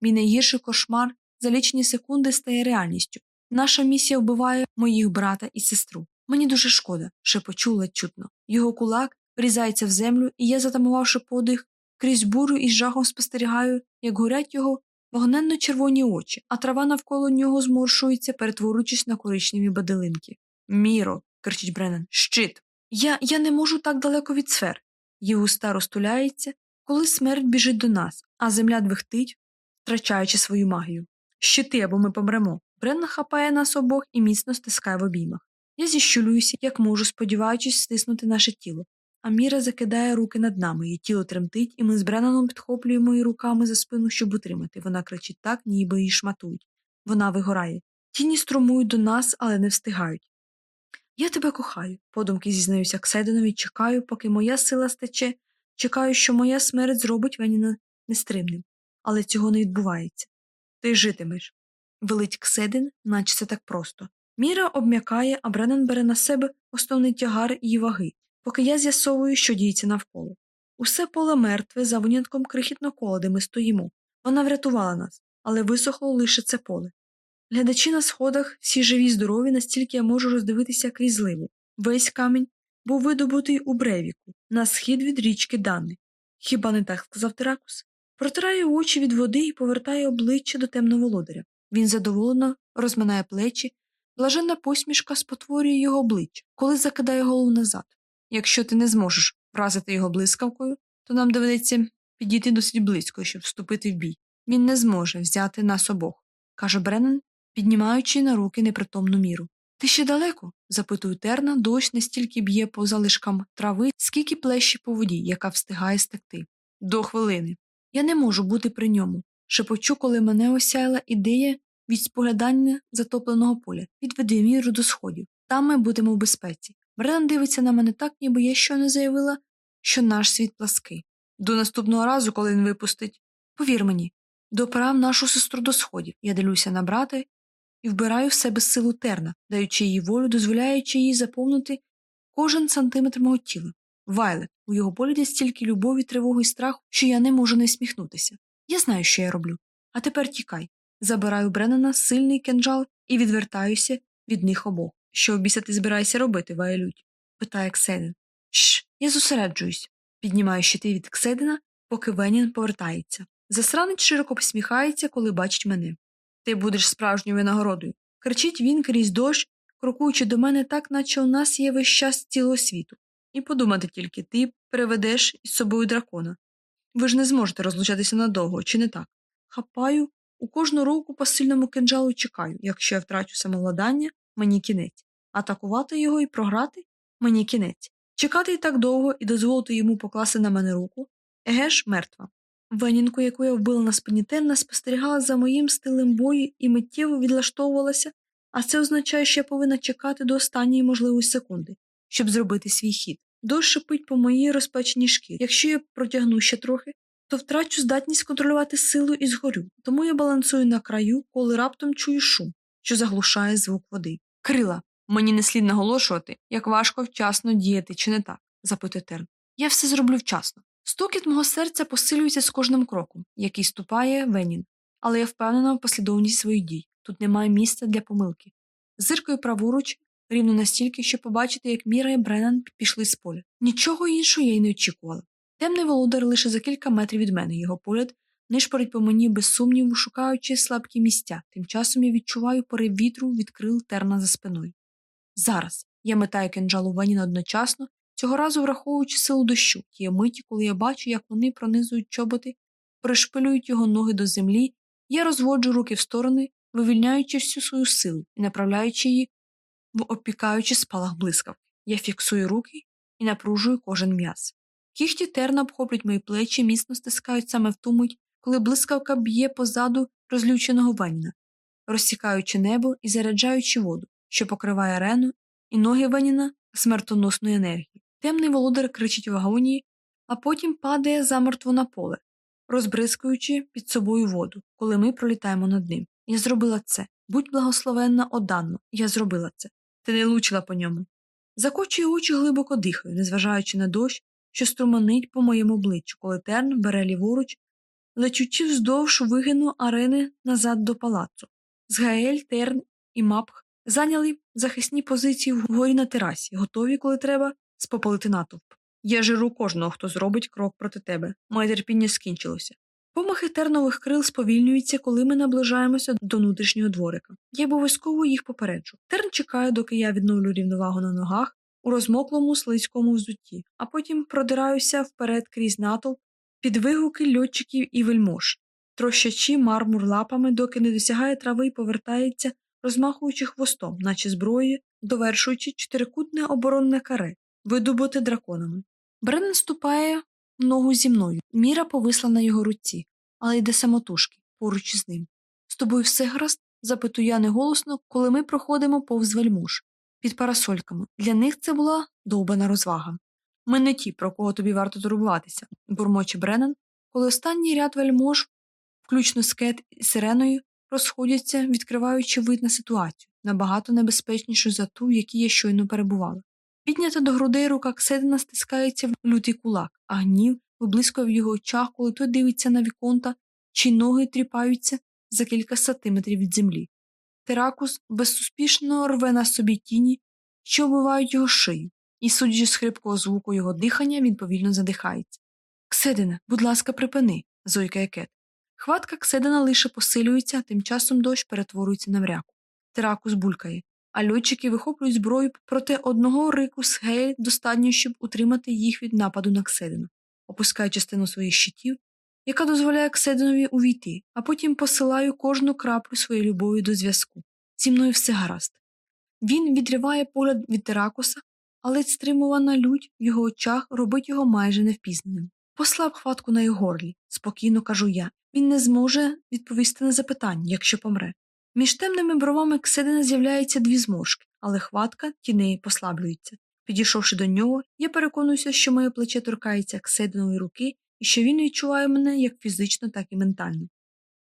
S1: Мій найгірший кошмар за лічені секунди стає реальністю. Наша місія вбиває моїх брата і сестру. Мені дуже шкода, шепочу ледь чутно. Його кулак врізається в землю, і я, затамувавши подих, крізь бурю із жахом спостерігаю, як горять його вогненно червоні очі, а трава навколо нього зморшується, перетворюючись на коричневі баделинки. Міро, кричить Бреннан, щит. Я я не можу так далеко від сфер. Її уста розтуляється, коли смерть біжить до нас, а земля двихтить, втрачаючи свою магію. Щити, або ми помремо. Бреннан хапає нас обох і міцно стискає в обіймах. Я зіщулююся, як можу, сподіваючись стиснути наше тіло. А Міра закидає руки над нами, її тіло тремтить, і ми з Бренаном підхоплюємо її руками за спину, щоб утримати. Вона кричить так, ніби її шматують. Вона вигорає. Тіні струмують до нас, але не встигають. Я тебе кохаю, подумки зізнаюся Ксединові, чекаю, поки моя сила стече, чекаю, що моя смерть зробить Веніна нестримним. Але цього не відбувається. Ти житимеш. Велить Кседин, наче це так просто. Міра обм'якає, а Бреннан бере на себе основний тягар її ваги, поки я з'ясовую, що діється навколо. Усе поле мертве за винятком крихітного кола, де ми стоїмо. Вона врятувала нас, але висохло лише це поле. Глядачі на сходах, всі живі й здорові, настільки я можу роздивитися крізь зливу. Весь камінь був видобутий у Бревіку, на схід від річки Дани. Хіба не так сказав Теракус? Протирає очі від води і повертає обличчя до темного володаря. Він задоволено розминає плечі, блаженна посмішка спотворює його обличчя, коли закидає голову назад. Якщо ти не зможеш вразити його блискавкою, то нам доведеться підійти досить близько, щоб вступити в бій. Він не зможе взяти нас обох, каже Бреннан, піднімаючи на руки непритомну міру. Ти ще далеко? запитую терна, дощ не стільки б'є по залишкам трави, скільки плещі по воді, яка встигає стекти. До хвилини. Я не можу бути при ньому. Шепочу, коли мене осяяла ідея від споглядання затопленого поля. Відведи міру до сходів. Там ми будемо в безпеці. Бренан дивиться на мене так, ніби я щойно заявила, що наш світ плаский. До наступного разу, коли він випустить. Повір мені, доправ нашу сестру до сходів. Я дивлюся на брата і вбираю в себе силу терна, даючи їй волю, дозволяючи їй заповнити кожен сантиметр мого тіла. Вайлет, у його погляді стільки любові, тривоги і страху, що я не можу не сміхнутися. Я знаю, що я роблю. А тепер тікай. Забираю Бреннана сильний кинджал і відвертаюся від них обох. Що обіся ти збираєшся робити, Вайлють? питає Кседин. Шш, я зосереджуюсь. Піднімаю щити від Кседина, поки Венін повертається. Засранець широко посміхається, коли бачить мене. Ти будеш справжньою винагородою. Кричить він крізь дощ, крокуючи до мене так, наче у нас є весь час цілого світу. І подумати тільки, ти переведеш із собою дракона. Ви ж не зможете розлучатися надовго, чи не так? Хапаю у кожну руку по сильному кинджалу чекаю, якщо я втрачу самовладання, мені кінець. Атакувати його і програти мені кінець. Чекати і так довго і дозволити йому покласти на мене руку еге ж, мертва. Венінку, яку я вбила на спині Терна, спостерігала за моїм стилем бою і миттєво відлаштовувалася, а це означає, що я повинна чекати до останньої можливої секунди, щоб зробити свій хід. Дощ шипить по моїй розпеченій шкірі. Якщо я протягну ще трохи, то втрачу здатність контролювати силу і згорю, тому я балансую на краю, коли раптом чую шум, що заглушає звук води. Крила, мені не слід наголошувати, як важко вчасно діяти, чи не так? запитує Терн. Я все зроблю вчасно. Стукіт мого серця посилюється з кожним кроком, який ступає Венін, але я впевнена в послідовність своїх дій. Тут немає місця для помилки. Зиркою праворуч, рівно настільки, щоб побачити, як Міра і Бреннан пішли з поля. Нічого іншого я й не очікувала. Темний володар лише за кілька метрів від мене, його погляд нишпорить по мені без сумніву, шукаючи слабкі місця. Тим часом я відчуваю порив вітру від крил терна за спиною. Зараз я метаю кинджал у Веніна одночасно, цього разу враховуючи силу дощу, тієї миті, коли я бачу, як вони пронизують чоботи, пришпилюють його ноги до землі, я розводжу руки в сторони, вивільняючи всю свою силу і направляючи її в опікаючий спалах блискавки. Я фіксую руки і напружую кожен м'яз. Кіхті терна обхоплюють мої плечі, міцно стискають саме в ту мить, коли блискавка б'є позаду розлюченого Веніна, розсікаючи небо і заряджаючи воду, що покриває арену, і ноги Веніна смертоносною енергією. Темний володар кричить в агонії, а потім падає замертво на поле, розбризкуючи під собою воду, коли ми пролітаємо над ним. Я зробила це. Будь благословенна оданно, я зробила це. Ти не лучила по ньому. Закочую очі глибоко дихаю, незважаючи на дощ, що струманить по моєму обличчю, коли терн бере ліворуч, лечучи вздовж вигину арени назад до палацу. Згаель, Терн і Мапх зайняли захисні позиції вгорі на терасі, готові, коли треба, спопалити натовп. Я жиру кожного, хто зробить крок проти тебе. Моє терпіння скінчилося. Помахи тернових крил сповільнюються, коли ми наближаємося до внутрішнього дворика. Я обов'язково їх попереджу. Терн чекає, доки я відновлю рівновагу на ногах у розмоклому слизькому взутті, а потім продираюся вперед крізь натовп під вигуки льотчиків і вельмож, трощачи мармур лапами, доки не досягає трави і повертається, розмахуючи хвостом, наче зброєю, довершуючи чотирикутне оборонне каре, видобуте драконами. Бреннен ступає ногу зі мною. Міра повисла на його руці, але йде самотужки, поруч із ним. З тобою все гаразд? запитую я неголосно, коли ми проходимо повз вельмож. Під парасольками. Для них це була довбана розвага. Ми не ті, про кого тобі варто турбуватися, бурмоче Бреннан, коли останній ряд вельмож, включно з Кет і сиреною, розходяться, відкриваючи вид на ситуацію, набагато небезпечнішу за ту, в якій я щойно перебувала. Піднята до грудей рука Кседина стискається в лютий кулак, а гнів виблискує в його очах, коли той дивиться на віконта, чи ноги тріпаються за кілька сантиметрів від землі. Теракус безуспішно рве на собі тіні, що вбивають його шию, і, судячи з хрипкого звуку його дихання, він повільно задихається. Кседине, будь ласка, припини, зойкає Кет. Хватка Кседина лише посилюється, а тим часом дощ перетворюється на вряку. Теракус булькає, а льотчики вихоплюють зброю, проте одного рику з достатньо, щоб утримати їх від нападу на Кседина, опускає частину своїх щитів, яка дозволяє Ксединові увійти, а потім посилаю кожну краплю своєї любові до зв'язку. Зі мною все гаразд. Він відриває погляд від Теракуса, але стримувана лють в його очах робить його майже невпізнаним. Послаб хватку на його горлі, спокійно кажу я. Він не зможе відповісти на запитання, якщо помре. Між темними бровами Кседина з'являються дві зморшки, але хватка тінеї послаблюється. Підійшовши до нього, я переконуюся, що моє плече торкається Ксединової руки і що він відчуває мене як фізично, так і ментально.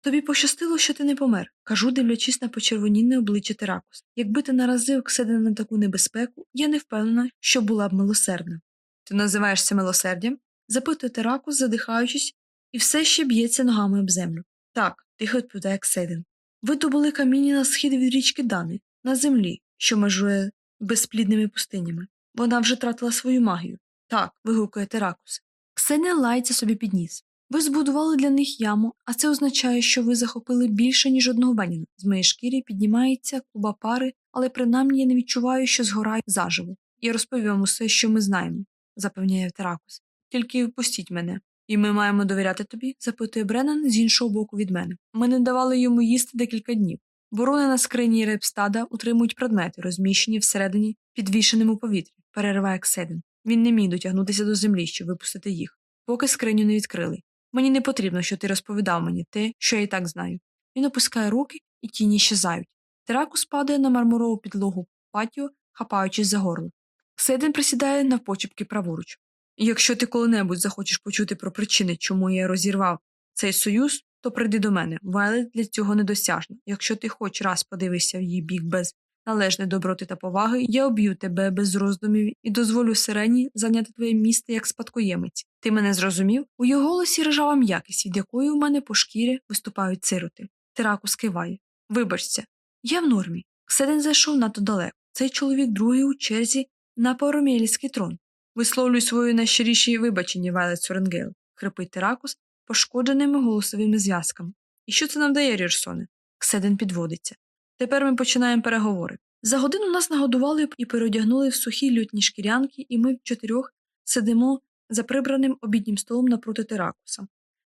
S1: Тобі пощастило, що ти не помер, кажу, дивлячись на почервонінне обличчя Теракус. Якби ти наразив Кседина на таку небезпеку, я не впевнена, що була б милосердна. Ти називаєшся милосердям? запитує Теракус, задихаючись, і все ще б'ється ногами об землю. Так, тихо відповідає Кседин. Ви добули каміння на схід від річки Дани, на землі, що межує безплідними пустинями. Вона вже тратила свою магію. Так, вигукує Теракус. Ксеня лається собі під ніс. Ви збудували для них яму, а це означає, що ви захопили більше, ніж одного веніна. З моєї шкірі піднімається куба пари, але принаймні я не відчуваю, що згораю заживо. Я розповім вам усе, що ми знаємо, запевняє Теракус. Тільки впустіть мене. І ми маємо довіряти тобі? запитує Бреннан з іншого боку від мене. Ми не давали йому їсти декілька днів. Ворони на скрині репстада утримують предмети, розміщені всередині, підвішеним у повітрі, перериває Кседин. Він не міг дотягнутися до землі, щоб випустити їх, поки скриню не відкрили. Мені не потрібно, що ти розповідав мені те, що я і так знаю. Він опускає руки, і тіні щезають. Теракус падає на мармурову підлогу патіо, хапаючись за горло. Кседин присідає навпочепки праворуч. Якщо ти коли-небудь захочеш почути про причини, чому я розірвав цей союз, то прийди до мене. Вайлет для цього недосяжна. Якщо ти хоч раз подивишся в її бік без належної доброти та поваги, я об'ю тебе без роздумів і дозволю сирені зайняти твоє місце як спадкоємець. Ти мене зрозумів? У його голосі ржава м'якість, від якої у мене по шкірі виступають сироти. Тираку скиває. Вибачся, я в нормі. Кседен зайшов надто далеко. Цей чоловік другий у черзі на паромєльський трон. Висловлюю свої найщиріші вибачення, Вайлет Соренгейл, хрипить Теракус пошкодженими голосовими зв'язками. І що це нам дає, Рірсоне? Кседен підводиться. Тепер ми починаємо переговори. За годину нас нагодували і переодягнули в сухі льотні шкірянки, і ми вчотирьох сидимо за прибраним обіднім столом напроти Теракуса.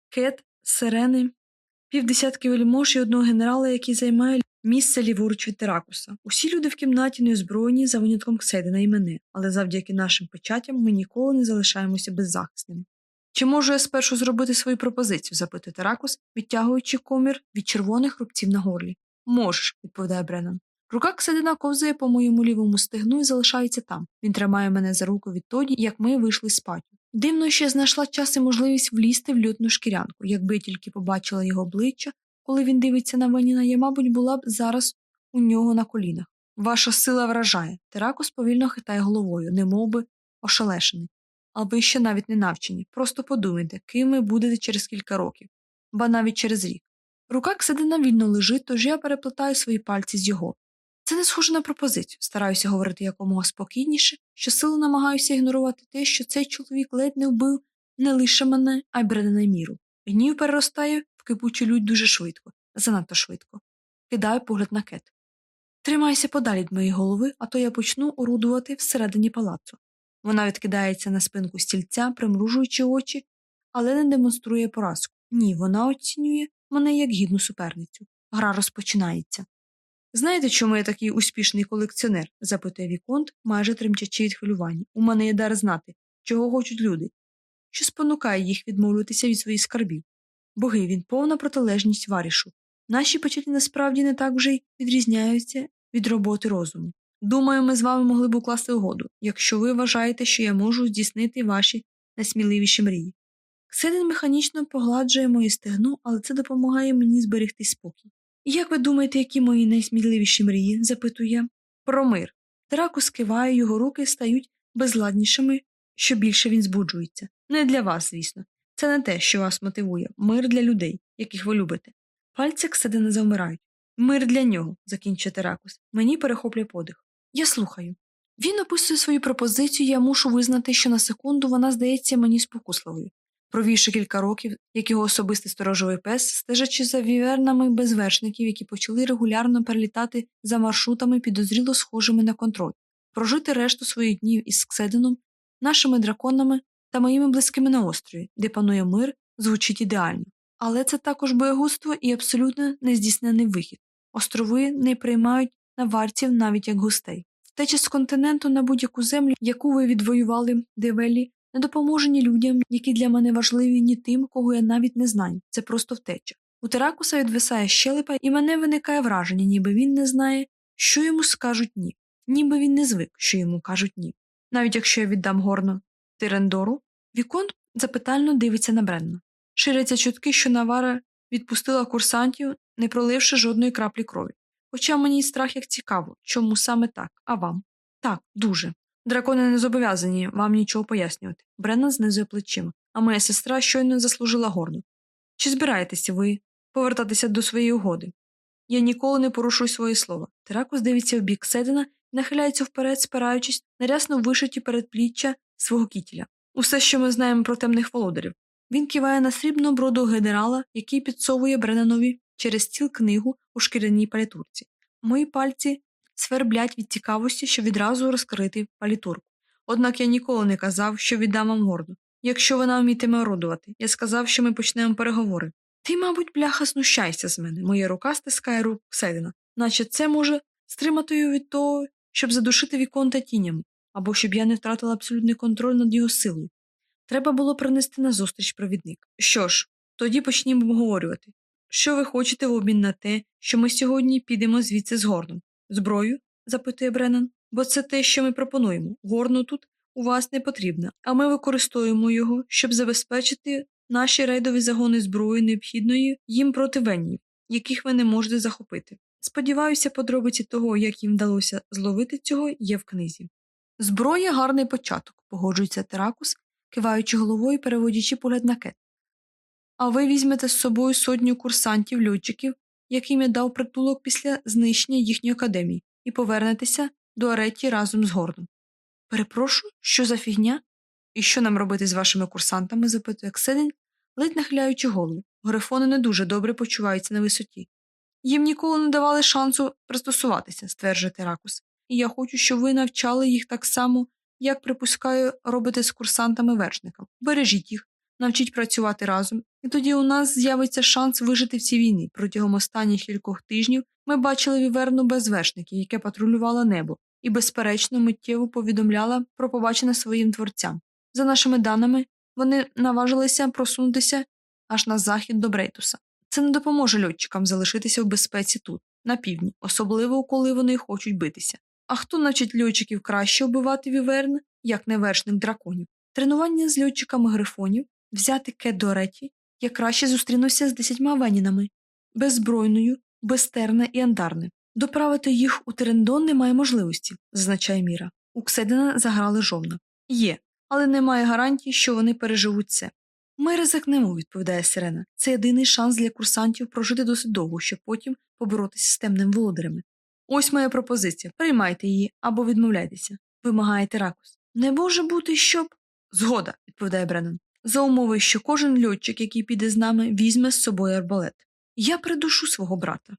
S1: Кет, Сирени, півдесятки вельмож і одного генерала, який займає місце ліворуч від Теракуса. Усі люди в кімнаті не озброєні за винятком Кседина і мене, але завдяки нашим печатям ми ніколи не залишаємося беззахисними. Чи можу я спершу зробити свою пропозицію? запитує Теракус, відтягуючи комір від червоних рубців на горлі. Можеш, відповідає Бреннан. Рука Кседина ковзає по моєму лівому стегну і залишається там. Він тримає мене за руку відтоді, як ми вийшли з патю. Дивно, що я знайшла час і можливість влізти в лютну шкірянку. Якби я тільки побачила його обличчя, коли він дивиться на Веніна, я, мабуть, була б зараз у нього на колінах. Ваша сила вражає. Теракус повільно хитає головою, немов би ошелешений. А ви ще навіть не навчені. Просто подумайте, ким ви будете через кілька років. ба навіть через рік. Рука Кседина вільно лежить, тож я переплетаю свої пальці з його. Це не схоже на пропозицію, стараюся говорити якомога спокійніше, що силу намагаюся ігнорувати те, що цей чоловік ледь не вбив не лише мене, а й брене міру. Гнів переростає в кипучу лють дуже швидко, занадто швидко. Кидаю погляд на кет. Тримайся подалі від моєї голови, а то я почну орудувати всередині палацу. Вона відкидається на спинку стільця, примружуючи очі, але не демонструє поразку. Ні, вона оцінює мене як гідну суперницю. Гра розпочинається. Знаєте, чому я такий успішний колекціонер? запитує Віконт, майже тремтячи від хвилювання. У мене є дар знати, чого хочуть люди, що спонукає їх відмовитися від своїх скарбів. Боги, він повна протилежність варішу. Наші печаті насправді не так вже й відрізняються від роботи розуму. Думаю, ми з вами могли б укласти угоду, якщо ви вважаєте, що я можу здійснити ваші найсміливіші мрії. Ксенин механічно погладжує моє стегно, але це допомагає мені зберегти спокій. І як ви думаєте, які мої найсміливіші мрії? запитую я. Про мир. Тераку скиває, його руки стають безладнішими, що більше він збуджується. Не для вас, звісно. Це не те, що вас мотивує. Мир для людей, яких ви любите. Пальці Кседина завмирають. Мир для нього, закінчує Теракус. Мені перехоплює подих. Я слухаю. Він описує свою пропозицію, я мушу визнати, що на секунду вона здається мені спокусливою. Провівши кілька років, як його особистий сторожовий пес, стежачи за вівернами безвершників, які почали регулярно перелітати за маршрутами, підозріло схожими на контроль, прожити решту своїх днів із Кседином, нашими драконами та моїми близькими на острові, де панує мир, звучить ідеально. Але це також боєгузтво і абсолютно нездійснений вихід. Острови не приймають наварців навіть як гостей. Втеча з континенту на будь-яку землю, яку ви відвоювали девелі, не допоможе ні людям, які для мене важливі, ні тим, кого я навіть не знаю. Це просто втеча. У Теракуса відвисає щелепа, і мене виникає враження, ніби він не знає, що йому скажуть ні, ніби він не звик, що йому кажуть ні. Навіть якщо я віддам горно Тирендору, Віконт запитально дивиться на Бренна. Ширяться чутки, що Навара відпустила курсантів, не проливши жодної краплі крові. Хоча мені страх як цікаво, чому саме так, а вам? Так, дуже. Дракони не зобов'язані вам нічого пояснювати. Бреннан знизує плечима, а моя сестра щойно заслужила горду. Чи збираєтеся ви повертатися до своєї угоди? Я ніколи не порушую своє слова. Теракус дивиться в бік Седина і нахиляється вперед, спираючись на рясно вишиті передпліччя свого кітіля. Усе, що ми знаємо про темних володарів. Він киває на срібну броду генерала, який підсовує Бреннанові через стіл книгу у шкіряній палітурці. Мої пальці сверблять від цікавості, що відразу розкрити палітурку. Однак я ніколи не казав, що віддам вам горду. Якщо вона вмітиме орудувати, я сказав, що ми почнемо переговори. Ти, мабуть, бляха, знущайся з мене. Моя рука стискає руку Седина, наче це може стримати його від того, щоб задушити віконта тінями, або щоб я не втратила абсолютний контроль над його силою. Треба було принести на зустріч провідник. Що ж, тоді почнімо обговорювати. Що ви хочете в обмін на те, що ми сьогодні підемо звідси з горном? Зброю? запитує Бреннан. Бо це те, що ми пропонуємо. Горну тут у вас не потрібно, а ми використовуємо його, щоб забезпечити наші рейдові загони зброї необхідної їм проти веннів, яких ви не можете захопити. Сподіваюся, подробиці того, як їм вдалося зловити цього, є в книзі. Зброя гарний початок, погоджується Теракус, киваючи головою, переводячи погляд на кет. А ви візьмете з собою сотню курсантів льотчиків, яким я дав притулок після знищення їхньої академії, і повернетеся до Ареті разом з Гордом. Перепрошую, що за фігня? І що нам робити з вашими курсантами? запитує Кседень, ледь нахиляючи голову. Грифони не дуже добре почуваються на висоті. Їм ніколи не давали шансу пристосуватися, стверджує Теракус, і я хочу, щоб ви навчали їх так само, як припускаю робити з курсантами вершникам. Бережіть їх, навчіть працювати разом, і тоді у нас з'явиться шанс вижити в цій війні. Протягом останніх кількох тижнів ми бачили віверну без вершників, яке патрулювало небо, і, безперечно, миттєво повідомляла про побачене своїм творцям. За нашими даними, вони наважилися просунутися аж на захід до Брейтуса. Це не допоможе льотчикам залишитися в безпеці тут, на півдні, особливо коли вони хочуть битися. А хто навчить льотчиків краще вбивати віверн, як не вершник драконів? Тренування з льотчиками грифонів, взяти кет до реті, я краще зустрінуся з десятьма венінами, беззбройною, безтерне і андарне. Доправити їх у Терендон немає можливості, зазначає Міра. У Кседина заграли жовна. Є, але немає гарантії, що вони переживуть це. Ми ризикнемо, відповідає Сирена. Це єдиний шанс для курсантів прожити досить довго, щоб потім поборотися з темним володарями. Ось моя пропозиція. Приймайте її або відмовляйтеся. Вимагаєте ракус. Не може бути, щоб. Згода, відповідає Бреннан. За умови, що кожен льотчик, який піде з нами, візьме з собою арбалет. Я придушу свого брата.